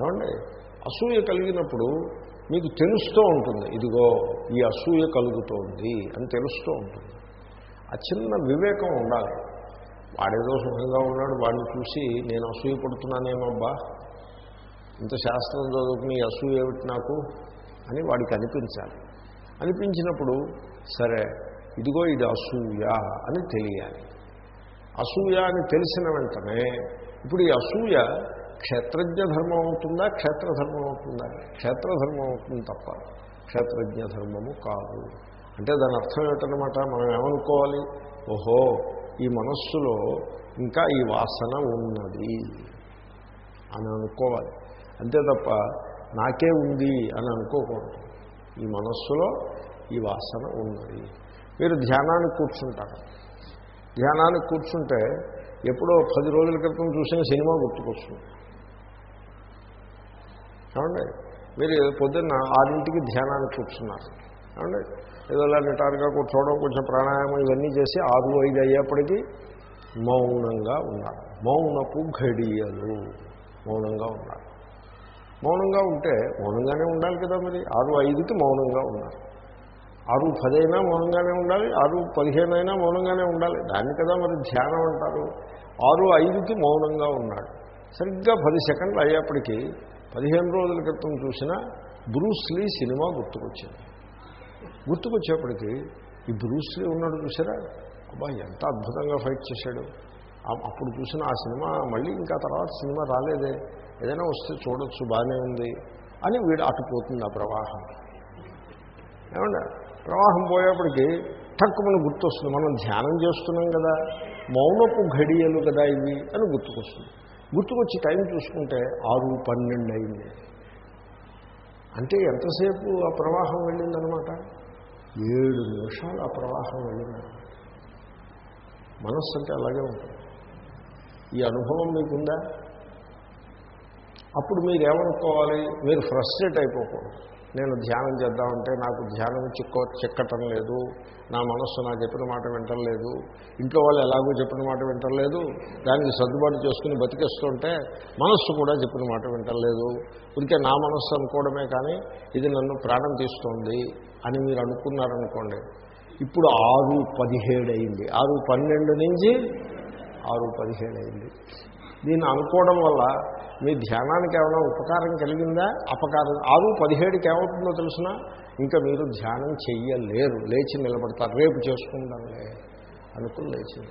ఏమండి? అసూయ కలిగినప్పుడు మీకు తెలుస్తూ ఉంటుంది ఇదిగో ఈ అసూయ కలుగుతోంది అని తెలుస్తూ ఉంటుంది. ఆ చిన్న వివేకం ఉండాలి. వాడేదో సుఖంగా ఉన్నాడు వాడిని చూసి నేను అసూయ పడుతున్నానేమబ్బా ఇంత శాస్త్రం చదువుకుని అసూయ ఏమిటి నాకు అని వాడికి అనిపించాలి. అనిపించినప్పుడు సరే ఇదిగో ఇది అసూయ అని తెలియాలి. అసూయ అని తెలిసిన వెంటనే ఇప్పుడు ఈ అసూయ క్షేత్రజ్ఞ ధర్మం అవుతుందా క్షేత్రధర్మం అవుతుందా క్షేత్రధర్మం అవుతుంది తప్ప క్షేత్రజ్ఞ ధర్మము కాదు. అంటే దాని అర్థం ఏమిటనమాట మనం ఏమనుకోవాలి? ఓహో ఈ మనస్సులో ఇంకా ఈ వాసన ఉన్నది అని అనుకోవాలి. అంతే తప్ప నాకే ఉంది అని అనుకోకూడదు. ఈ మనస్సులో ఈ వాసన ఉన్నది. మీరు ధ్యానానికి కూర్చుంటారు. ధ్యానానికి కూర్చుంటే ఎప్పుడో పది రోజుల క్రితం చూసిన సినిమా గుర్తుకొస్తుంది. ఏమండి? మీరు పొద్దున్న ఆరింటికి ధ్యానానికి కూర్చున్నారు. ఏమండి? ఏదో ఇలా నిటారుగా కూర్చోవడం కొంచెం ప్రాణాయామం ఇవన్నీ చేసి ఆరు ఐదు అయ్యేప్పటికీ మౌనంగా ఉన్నారు. మౌనపు ఘడియలు మౌనంగా ఉన్నారు. మౌనంగా ఉంటే మౌనంగానే ఉండాలి కదా మరి. ఆరు ఐదుకి మౌనంగా ఉన్నారు. ఆరు పదైనా మౌనంగానే ఉండాలి. ఆరు పదిహేను అయినా మౌనంగానే ఉండాలి. దాన్ని కదా మరి ధ్యానం అంటారు. ఆరు ఐదుకి మౌనంగా ఉన్నాడు సరిగ్గా పది సెకండ్లు అయ్యేప్పటికీ పదిహేను రోజుల క్రితం చూసిన బ్రూస్లీ సినిమా గుర్తుకొచ్చింది. గుర్తుకొచ్చేప్పటికి ఈ బ్రూస్లీ ఉన్నాడు చూసారా? అబ్బా ఎంత అద్భుతంగా ఫైట్ చేశాడు. అప్పుడు చూసిన ఆ సినిమా మళ్ళీ ఇంకా తర్వాత సినిమా రాలేదే. ఏదైనా వస్తే చూడొచ్చు బాగానే ఉంది అని వీడు అటుపోతుంది ఆ ప్రవాహం. ఏమన్నా ప్రవాహం పోయేప్పటికి మనం గుర్తొస్తుంది. మనం ధ్యానం చేస్తున్నాం కదా. మౌనపు ఘడియలు కదా ఇవి అని గుర్తుకొస్తుంది. గుర్తుకొచ్చి టైం చూసుకుంటే ఆరు పన్నెండు అయింది. అంటే ఎంతసేపు ఆ ప్రవాహం వెళ్ళిందనమాట ఏడు నిమిషాలు ఆ ప్రవాహం వెళ్ళిందనమాట మనస్సు అంటే అలాగే ఉంటుంది. ఈ అనుభవం మీకుందా? అప్పుడు మీరు ఏమనుకోవాలి మీరు ఫ్రస్ట్రేట్ అయిపోకూడదు. నేను ధ్యానం చేద్దామంటే నాకు ధ్యానం చిక్క చిక్కటం లేదు నా మనస్సు నా చెప్పిన మాట వింటలేదు ఇంట్లో వాళ్ళు ఎలాగో చెప్పిన మాట వింటలేదు దానికి సర్దుబాటు చేసుకుని బతికేస్తుంటే మనస్సు కూడా చెప్పిన మాట వింటలేదు ఇంకే నా మనస్సు అనుకోవడమే కానీ ఇది నన్ను ప్రాణం తీస్తోంది అని మీరు అనుకున్నారనుకోండి. ఇప్పుడు ఆరు పదిహేడు అయింది. ఆరు పన్నెండు నుంచి ఆరు పదిహేడు అయింది. దీన్ని అనుకోవడం వల్ల మీ ధ్యానానికి ఏమైనా ఉపకారం కలిగిందా? అపకారం ఆరు పదిహేడుకి ఏమవుతుందో తెలిసిన? ఇంకా మీరు ధ్యానం చెయ్యలేరు. లేచి నిలబడతారు. రేపు చేసుకుందాంలే అనుకుని లేచి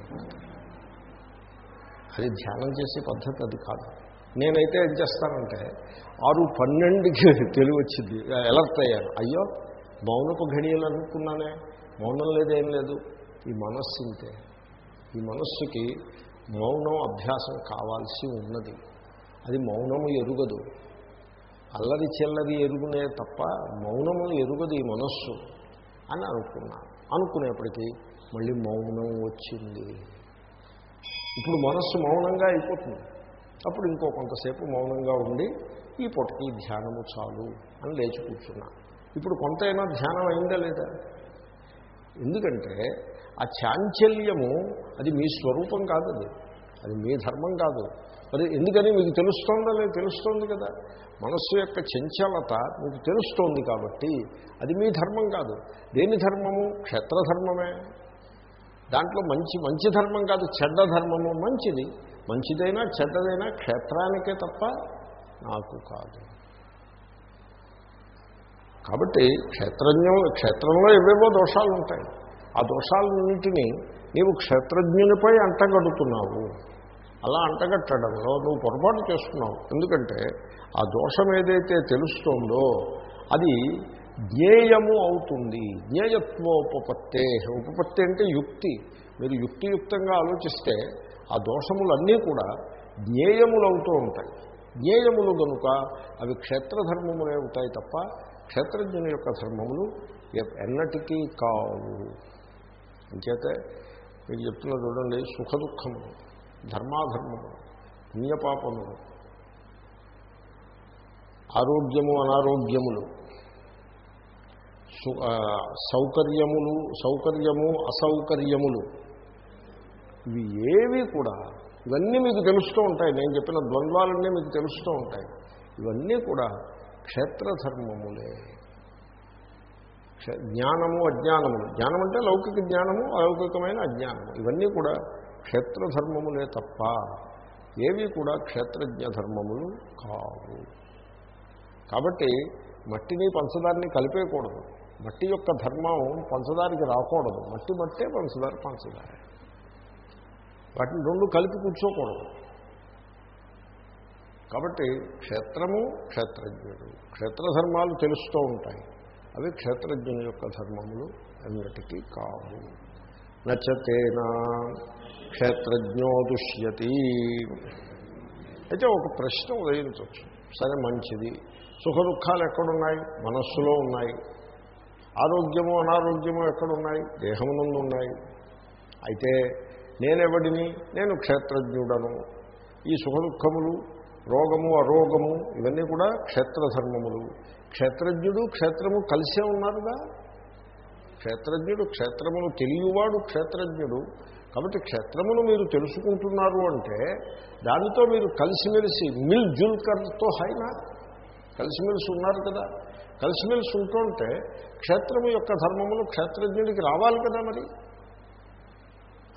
అది ధ్యానం చేసే పద్ధతి అది కాదు. నేనైతే ఏం చేస్తానంటే ఆరు పన్నెండుకి తెలివి వచ్చింది. ఎలర్ట్ అయ్యాను. అయ్యో మౌనపు ఘడియలు అనుకున్నానే. మౌనం లేదేం లేదు. ఈ మనస్సు ఇంతే. ఈ మనస్సుకి మౌనం అభ్యాసం కావాల్సి ఉన్నది. అది మౌనము ఎరుగదు. అల్లరి చెల్లది ఎరుగునే తప్ప మౌనము ఎరుగదు ఈ మనస్సు అని అనుకున్నాను అనుకునేప్పటికీ మళ్ళీ మౌనం వచ్చింది. ఇప్పుడు మనస్సు మౌనంగా అయిపోతుంది. అప్పుడు ఇంకో కొంతసేపు మౌనంగా ఉండి ఈ పూటకి ధ్యానము చాలు అని లేచి కూర్చున్నా. ఇప్పుడు కొంతైనా ధ్యానం అయిందా లేదా? ఎందుకంటే ఆ చాంచల్యము అది మీ స్వరూపం కాదు అది. అది మీ ధర్మం కాదు. మరి ఎందుకని మీకు తెలుస్తోందా లేదు? తెలుస్తోంది కదా. మనస్సు యొక్క చంచలత మీకు తెలుస్తోంది కాబట్టి అది మీ ధర్మం కాదు. దేని ధర్మము? క్షేత్రధర్మమే దాంట్లో మంచి మంచి ధర్మం కాదు చెడ్డ ధర్మము మంచిది. మంచిదైనా చెడ్డదైనా క్షేత్రానికే తప్ప నాకు కాదు. కాబట్టి క్షేత్రజ్ఞం క్షేత్రంలో ఏవేవో దోషాలు ఉంటాయి ఆ దోషాలన్నింటినీ నీవు క్షేత్రజ్ఞునిపై అంటగడుతున్నావు. అలా అంటగట్టడంలో నువ్వు పొరపాటు చేస్తున్నావు. ఎందుకంటే ఆ దోషం ఏదైతే తెలుస్తోందో అది జ్ఞేయము అవుతుంది. జ్ఞేయత్వోపపత్తే. ఉపపత్తి అంటే యుక్తి. మీరు యుక్తియుక్తంగా ఆలోచిస్తే ఆ దోషములన్నీ కూడా జ్ఞేయములు అవుతూ ఉంటాయి. జ్ఞేయములు కనుక అవి క్షేత్రధర్మములే అవుతాయి తప్ప క్షేత్రజ్ఞుని యొక్క ధర్మములు ఎన్నటికీ కావు. అంచేతే మీకు చెప్తున్నా చూడండి సుఖ దుఃఖములు ధర్మాధర్మము పుణ్యపాపములు ఆరోగ్యము అనారోగ్యములు సు- సౌకర్యములు సౌకర్యము అసౌకర్యములు ఇవి ఏవి కూడా ఇవన్నీ మీకు తెలుస్తూ ఉంటాయి. నేను చెప్పిన ద్వంద్వాలన్నీ మీకు తెలుస్తూ ఉంటాయి. ఇవన్నీ కూడా క్షేత్రధర్మములే. జ్ఞానము అజ్ఞానములు. జ్ఞానం అంటే లౌకిక జ్ఞానము అలౌకికమైన అజ్ఞానము. ఇవన్నీ కూడా క్షేత్రధర్మములే తప్ప ఏవి కూడా క్షేత్రజ్ఞ ధర్మములు కావు. కాబట్టి మట్టిని పంచదారిని కలిపేయకూడదు. మట్టి యొక్క ధర్మం పంచదారికి రాకూడదు. మట్టి మట్టే పంచదార పంచదార. వాటిని రెండు కలిపి కూర్చోకూడదు. కాబట్టి క్షేత్రము క్షేత్రజ్ఞుడు. క్షేత్రధర్మాలు తెలుస్తూ ఉంటాయి. అవి క్షేత్రజ్ఞుని యొక్క ధర్మములు అన్నిటికీ కావు. నచ్చతేనా? క్షేత్రజ్ఞో దుష్యతి. అయితే ఒక ప్రశ్న ఉదయించవచ్చు సరే మంచిది. సుఖ దుఃఖాలు ఎక్కడున్నాయి? మనస్సులో ఉన్నాయి. ఆరోగ్యము అనారోగ్యము ఎక్కడున్నాయి? దేహమునందు ఉన్నాయి అయితే నేనెవడిని? నేను క్షేత్రజ్ఞుడను. ఈ సుఖ దుఃఖములు రోగము అరోగము ఇవన్నీ కూడా క్షేత్రధర్మములు. క్షేత్రజ్ఞుడు క్షేత్రము కలిసే ఉన్నారుగా? క్షేత్రజ్ఞుడు క్షేత్రమును తెలియవాడు క్షేత్రజ్ఞుడు. కాబట్టి క్షేత్రమును మీరు తెలుసుకుంటున్నారు అంటే దానితో మీరు కలిసిమెలిసి మిల్ జుల్కర్తో హైనా కలిసిమెలిసి ఉన్నారు కదా. కలిసిమెలిసి ఉంటుంటే క్షేత్రము యొక్క ధర్మములు క్షేత్రజ్ఞుడికి రావాలి కదా మరి?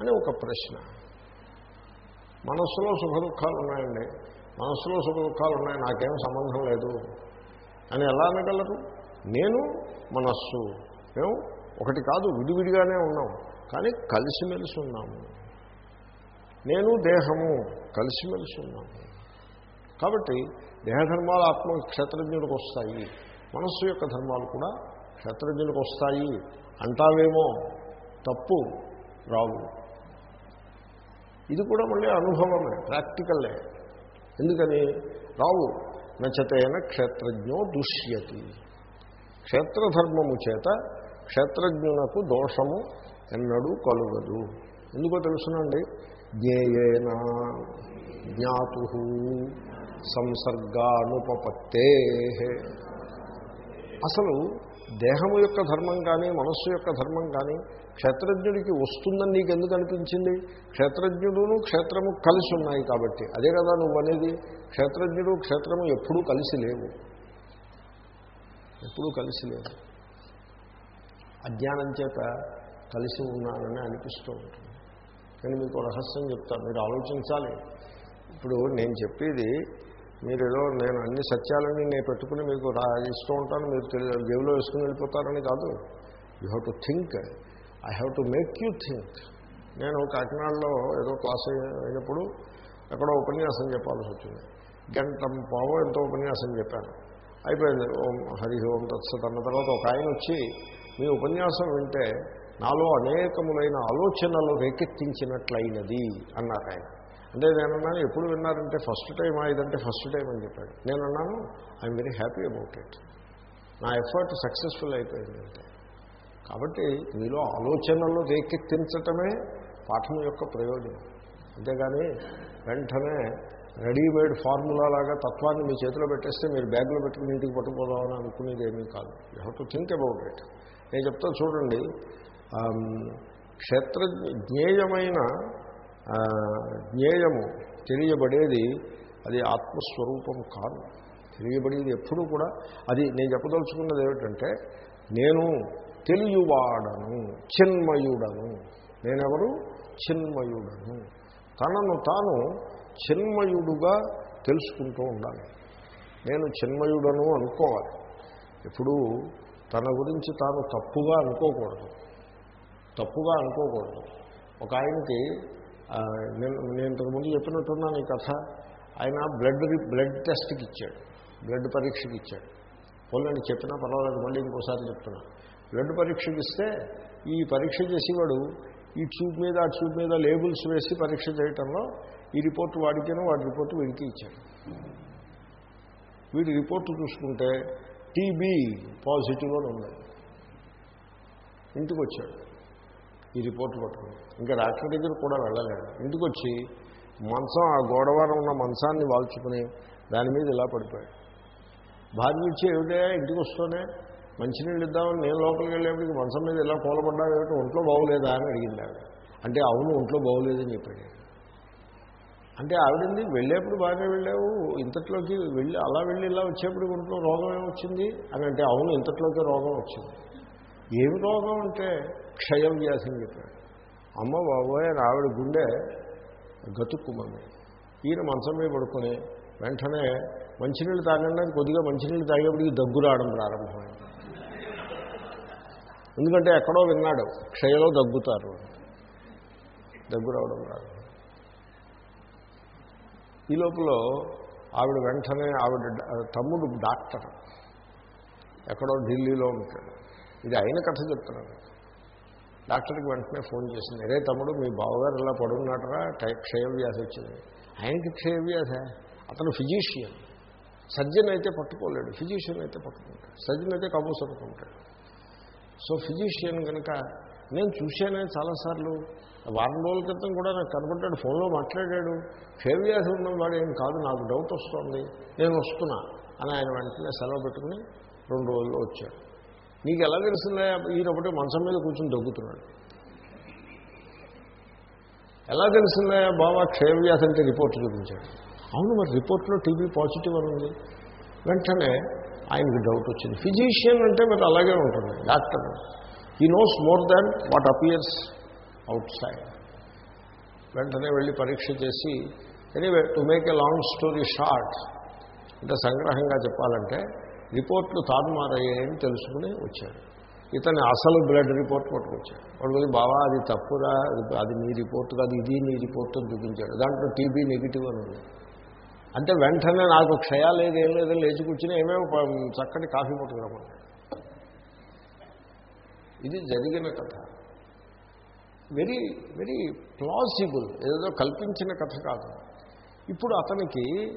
అని ఒక ప్రశ్న. మనస్సులో సుఖ దుఃఖాలు ఉన్నాయండి. మనస్సులో సుఖ దుఃఖాలు ఉన్నాయి నాకేం సంబంధం లేదు. అని ఎలా అనగలరు? నేను మనస్సు. మేము ఒకటి కాదు విడివిడిగానే ఉన్నాం. కానీ కలిసిమెలిసి ఉన్నాము నేను దేహము కలిసిమెలిసి ఉన్నాము కాబట్టి దేహధర్మాలు ఆత్మ క్షేత్రజ్ఞుడికి వస్తాయి. మనస్సు యొక్క ధర్మాలు కూడా క్షేత్రజ్ఞుడికి వస్తాయి. అంటావేమో తప్పు రావు. ఇది కూడా మళ్ళీ అనుభవమే ప్రాక్టికల్లే. ఎందుకని? రావు నచ్చతైన క్షేత్రజ్ఞో దుష్యతి. క్షేత్రధర్మము చేత క్షేత్రజ్ఞునకు దోషము ఎన్నడూ కలుగదు. ఎందుకో తెలుసునండి? జ్ఞేయేనా జ్ఞాతు సంసర్గానుపపత్తే. అసలు దేహము యొక్క ధర్మం కానీ మనస్సు యొక్క ధర్మం కానీ క్షేత్రజ్ఞుడికి వస్తుందని నీకు ఎందుకు అనిపించింది? క్షేత్రజ్ఞుడును క్షేత్రము కలిసి ఉన్నాయి కాబట్టి. అదే కదా నువ్వు అనేది క్షేత్రజ్ఞుడు క్షేత్రము ఎప్పుడూ కలిసి లేవు. ఎప్పుడూ కలిసి లేవు. అజ్ఞానం చేత కలిసి ఉన్నానని అనిపిస్తూ ఉంటుంది. కానీ మీకు రహస్యం చెప్తాను మీరు ఆలోచించాలి. ఇప్పుడు నేను చెప్పేది మీరు ఏదో నేను అన్ని సత్యాలని నేను పెట్టుకుని మీకు రా ఇస్తూ ఉంటాను మీరు తెలి జేబులో వేసుకుని వెళ్ళిపోతారని కాదు. You have to think I have to make you think నేను కాకినాడలో ఏదో క్లాస్ అయినప్పుడు ఎక్కడో ఉపన్యాసం చెప్పాల్సి వచ్చింది. గంట పావు ఎంతో ఉపన్యాసం చెప్పాను. అయిపోయింది. ఓం హరి ఓం తత్సత్ అన్న తర్వాత ఒక ఆయన వచ్చి మీ ఉపన్యాసం వింటే నాలో అనేకములైన ఆలోచనలు రేకెత్తించినట్లయినది అన్నారు ఆయన. అంటే నేనన్నాను ఎప్పుడు విన్నారంటే ఫస్ట్ టైం ఇదంటే ఫస్ట్ టైం అని చెప్పాడు. నేనన్నాను I'm very happy about it. నా ఎఫర్ట్ సక్సెస్ఫుల్ అయిపోయింది అంటే. కాబట్టి మీలో ఆలోచనలు రేకెత్తించటమే పాఠం యొక్క ప్రయోజనం. అంతేగాని వెంటనే రెడీమేడ్ ఫార్ములా లాగా తత్వాన్ని మీ చేతిలో పెట్టేస్తే మీరు బ్యాగ్లో పెట్టుకుని ఇంటికి పట్టుకోదామని అనుకునేది ఏమీ కాదు. You have to think about it. నేను చెప్తా చూడండి క్షేత్ర జ్ఞేయమైన జ్ఞేయము తెలియబడేది అది ఆత్మస్వరూపం కాదు. తెలియబడేది ఎప్పుడూ కూడా అది నేను చెప్పదలుచుకున్నది ఏమిటంటే నేను తెలియవాడను చిన్మయుడను. నేనెవరు? చిన్మయుడను. తనను తాను చిన్మయుడుగా తెలుసుకుంటూ ఉండాలి. నేను చిన్మయుడను అనుకోవాలి. ఎప్పుడూ తన గురించి తాను తప్పుగా అనుకోకూడదు. తప్పుగా అనుకోకూడదు. ఒక ఆయనకి నేను నేను ఇంతకుముందు చెప్పినట్టున్నాను ఈ కథ. ఆయన బ్లడ్ బ్లడ్ టెస్ట్కి ఇచ్చాడు. బ్లడ్ పరీక్షకి ఇచ్చాడు. పొల్లని చెప్పినా పర్వాలేదు మళ్ళీ ఇంకోసారి చెప్తున్నా. బ్లడ్ పరీక్షకి ఇస్తే ఈ పరీక్ష చేసేవాడు ఈ ట్యూబ్ మీద ఆ ట్యూబ్ మీద లేబుల్స్ వేసి పరీక్ష చేయటంలో ఈ రిపోర్ట్ వాడికేనో వాడి రిపోర్ట్ వీడికి ఇచ్చాడు. వీడి రిపోర్టు చూసుకుంటే టీబీ పాజిటివ్ అని ఉంది. ఇంటికి వచ్చాడు ఈ రిపోర్ట్ పట్టుకుని. ఇంకా డాక్టర్ దగ్గర కూడా వెళ్ళలేడు ఇంటికి వచ్చి మంచం ఆ గోడవారం ఉన్న మంచాన్ని వాల్చుకుని దాని మీద ఇలా పడిపోయాడు. భార్య వచ్చి ఏమిటే? ఇంటికి వస్తూనే మంచినీళ్ళు ఇద్దామని నేను లోపలికి వెళ్ళేప్పటికి మంచం మీద ఇలా కూలబడ్డా ఏమిటి? ఒంట్లో బాగోలేదా? అని అడిగింది ఆవిడ. అంటే అవును ఒంట్లో బాగోలేదని చెప్పాడు. అంటే ఆవిడంది వెళ్ళేప్పుడు బాగానే వెళ్ళావు. ఇంతట్లోకి వెళ్ళి అలా వెళ్ళి ఇలా వచ్చేప్పుడు ఒంట్లో రోగం ఏమొచ్చింది? అని అంటే అవును ఇంతట్లోకి రోగం వచ్చింది. ఏమి రోగం అంటే? క్షయం వ్యాధి అని చెప్పాడు. అమ్మ బాబోయ్ ఆవిడ గుండె గతుక్కుమంది. ఈయన మంచం మీద పడుకొని వెంటనే మంచినీళ్ళు తాగడానికి కొద్దిగా మంచినీళ్ళు తాగేప్పటికి దగ్గు రావడం ప్రారంభమైంది. ఎందుకంటే ఎక్కడో విన్నాడు క్షయలో దగ్గుతారు దగ్గు రావడం ప్రారంభం ఈ లోపల ఆవిడ వెంటనే ఆవిడ తమ్ముడు డాక్టర్ ఎక్కడో ఢిల్లీలో ఉంటాడు. ఇది అయిన కథ చెప్తున్నాను డాక్టర్కి వెంటనే ఫోన్ చేసింది. అరే తమ్ముడు మీ బావగారు ఇలా పడున్నాటరా టైప్ క్షయవ్యాధి వచ్చింది. ఆయనకి క్షయవ్యాధ అతను ఫిజీషియన్. సర్జన్ అయితే పట్టుకోలేడు ఫిజీషియన్ అయితే పట్టుకుంటాడు. సర్జన్ అయితే కబూస్ అనుకుంటాడు సో ఫిజీషియన్ కనుక నేను చూశానే చాలాసార్లు. వారం రోజుల క్రితం కూడా నాకు కనబడ్డాడు ఫోన్లో మాట్లాడాడు. క్షయవ్యాధి ఉన్న వాడు ఏం కాదు నాకు డౌట్ వస్తుంది. నేను వస్తున్నా. అని ఆయన వెంటనే సెలవు పెట్టుకుని రెండు రోజుల్లో వచ్చాడు. నీకు ఎలా తెలిసిందా ఈయన ఒకటి మంచం మీద కూర్చొని దగ్గుతున్నాడు ఎలా తెలిసిందా బాబా క్షయవ్యాధి అంటే రిపోర్ట్ చూపించాడు. అవును మరి రిపోర్ట్లో టీబీ పాజిటివ్ అని ఉంది. వెంటనే ఆయనకి డౌట్ వచ్చింది. ఫిజీషియన్ అంటే మరి అలాగే ఉంటుంది doctor. He knows more than what appears outside వెంటనే వెళ్ళి పరీక్ష చేసి anyway to make a long story short అంటే సంగ్రహంగా చెప్పాలంటే రిపోర్ట్లు తారుమారయ్యాయని తెలుసుకుని వచ్చాడు. ఇతని అసలు బ్లడ్ రిపోర్ట్ పట్టుకొచ్చాడు. వాడు వెళ్ళి బావా అది తప్పురా అది- అది నీ రిపోర్ట్ కాదు ఇది నీ రిపోర్ట్ అని చూపించాడు. దాంట్లో టీబీ నెగిటివ్ అని ఉంది. అంటే వెంటనే నాకు క్షయా లేదు ఏం లేదు లేచి కూర్చుని ఏమేమో చక్కటి కాఫీ పట్టుకురమ్మన్నాడు ఇది జరిగిన కథ. వెరీ వెరీ ప్లాసిబుల్ ఏదో కల్పించిన కథ కాదు. ఇప్పుడు అతనికి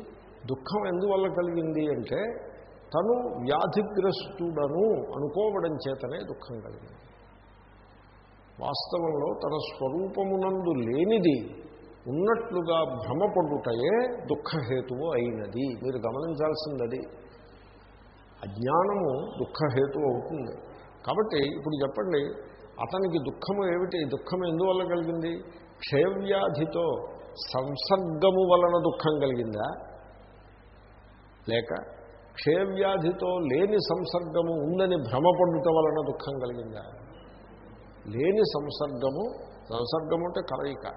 దుఃఖం ఎందువల్ల కలిగింది అంటే తను వ్యాధిగ్రస్తుడను అనుకోవడం చేతనే దుఃఖం కలిగింది. వాస్తవంలో తన స్వరూపమునందు లేనిది ఉన్నట్లుగా భ్రమపడుటయే దుఃఖహేతువు అయినది. మీరు గమనించాల్సిందది. అజ్ఞానము దుఃఖహేతు అవుతుంది. కాబట్టి ఇప్పుడు చెప్పండి అతనికి దుఃఖము ఏమిటి? దుఃఖం ఎందువల్ల కలిగింది? క్షయవ్యాధితో సంసర్గము వలన దుఃఖం కలిగిందా? లేక క్షయవ్యాధితో లేని సంసర్గము ఉందని భ్రమపడుట వలన దుఃఖం కలిగిందా? లేని సంసర్గము సంసర్గము అంటే కలయిక.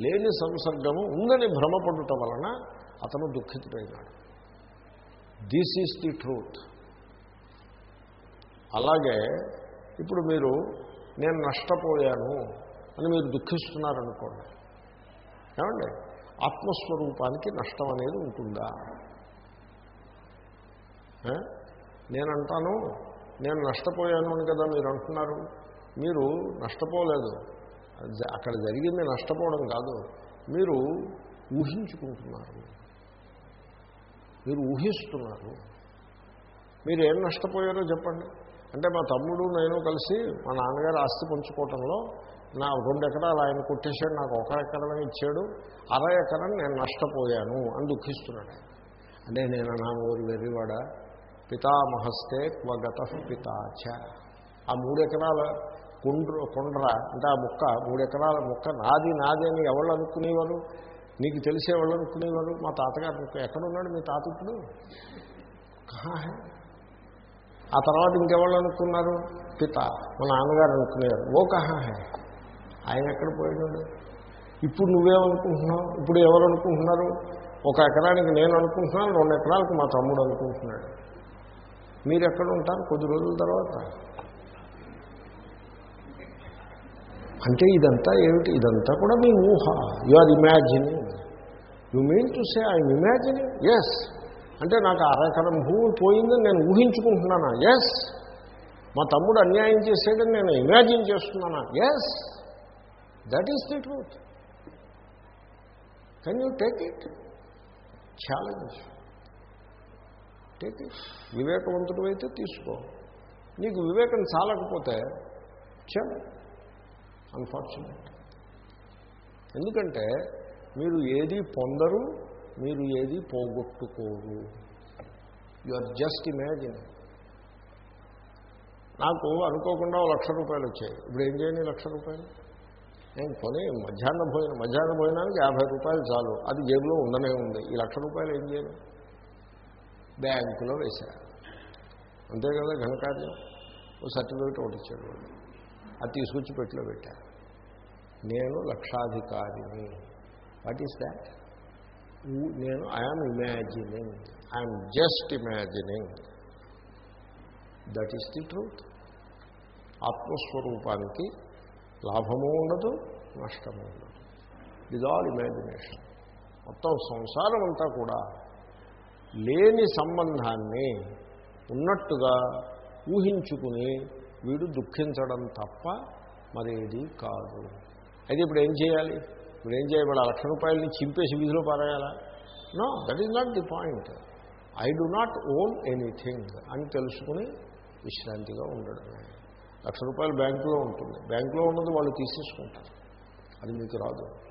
లేని సంసర్గము ఉందని భ్రమపడుట వలన అతను దుఃఖితుడైనాడు. దిస్ ఈజ్ ది ట్రూత్ అలాగే ఇప్పుడు మీరు నేను నష్టపోయాను అని మీరు దుఃఖిస్తున్నారనుకోండి. ఏమండి? ఆత్మస్వరూపానికి నష్టం అనేది ఉంటుందా? నేనంటాను నేను నష్టపోయాను అని కదా మీరు అంటున్నారు. మీరు నష్టపోలేదు. జ- అక్కడ జరిగింది నష్టపోవడం కాదు. మీరు ఊహించుకుంటున్నారు. మీరు ఊహిస్తున్నారు. మీరు ఏం నష్టపోయారో చెప్పండి. అంటే మా తమ్ముడు నేను కలిసి మా నాన్నగారు ఆస్తి పంచుకోవటంలో నా రెండు ఎకరాలు ఆయన కొట్టేశాడు నాకు ఒక ఎకరం ఇచ్చాడు. అర ఎకరం నేను నష్టపోయాను అని దుఃఖిస్తున్నాడు అంటే నేను నా ఊరు వెర్రివాడా పితామహస్తే క్వగత పితాచ ఆ మూడు ఎకరాల కుండ్ర కొండ్ర అంటే ఆ ముక్క మూడు ఎకరాల ముక్క నాది నాది అని ఎవరు అనుకునేవారు? నీకు తెలిసే వాళ్ళు అనుకునేవారు? మా తాతగారు అనుకో- ఎక్కడున్నాడు మీ తాత ఇప్పుడు? ఆ తర్వాత ఇంకెవాళ్ళు అనుకున్నారు? పిత. మా నాన్నగారు అనుకునేవారు. ఓ కహా. ఆయన ఎక్కడ పోయినాడు? ఇప్పుడు నువ్వేమనుకుంటున్నావు? ఇప్పుడు ఎవరు అనుకుంటున్నారు? ఒక ఎకరానికి నేను అనుకుంటున్నాను రెండు ఎకరాలకు మా తమ్ముడు అనుకుంటున్నాడు. మీరు ఎక్కడ ఉంటారు? కొద్ది రోజుల తర్వాత. అంటే ఇదంతా ఏమిటి? ఇదంతా కూడా మీ ఊహ. You are imagining you mean to say I'm imagining yes అంటే నాకు అరకరం భూమి పోయిందని నేను ఊహించుకుంటున్నానా? ఎస్ మా తమ్ముడు అన్యాయం చేసేదని నేను ఇమాజిన్ చేస్తున్నానా? Yes that is the truth can you take it challenge take వివేకవంతుడు అయితే తీసుకో. నీకు వివేకం చాలకపోతే చలో అన్ఫార్చునేట్ ఎందుకంటే మీరు ఏది పొందరు మీరు ఏది పోగొట్టుకోరు. యు ఆర్ జస్ట్ ఇమాజిన్ నాకు అనుకోకుండా ఓ లక్ష రూపాయలు వచ్చాయి. ఇప్పుడు ఏం చేయండి లక్ష రూపాయలు? నేను కొని మధ్యాహ్న భోజనం మధ్యాహ్న భోజనానికి యాభై రూపాయలు చాలు. అది జేబులో ఉండనే ఉంది. ఈ లక్ష రూపాయలు ఏం చేయను బ్యాంకులో వేశారు. అంతే కదా ఘనకార్యం? ఓ సర్టిఫికేట్ ఒకటి ఇచ్చాడు వాడు. అది తీసుకొచ్చి పెట్టిలో పెట్టారు. నేను లక్షాధికారిని. వాట్ ఈస్ దాట్ నేను I'm imagining I'm just imagining that is the truth ఆత్మస్వరూపానికి లాభము ఉండదు నష్టము ఉండదు. ఇది ఆల్ ఇమాజినేషన్ మొత్తం సంసారం అంతా కూడా లేని సంబంధాన్ని ఉన్నట్టుగా ఊహించుకుని వీడు దుఃఖించడం తప్ప మరేది కాదు. అయితే ఇప్పుడు ఏం చేయాలి? ఇప్పుడు ఏం చేయాలి? ఆ లక్ష రూపాయలని చింపేసి వీధిలో పారేయాలా? No that is not the point I do not own anything అని తెలుసుకుని విశ్రాంతిగా ఉండడమే. లక్ష రూపాయలు బ్యాంకులో ఉంటుంది. బ్యాంకులో ఉన్నది వాళ్ళు తీసేసుకుంటారు. అది మీకు రాదు.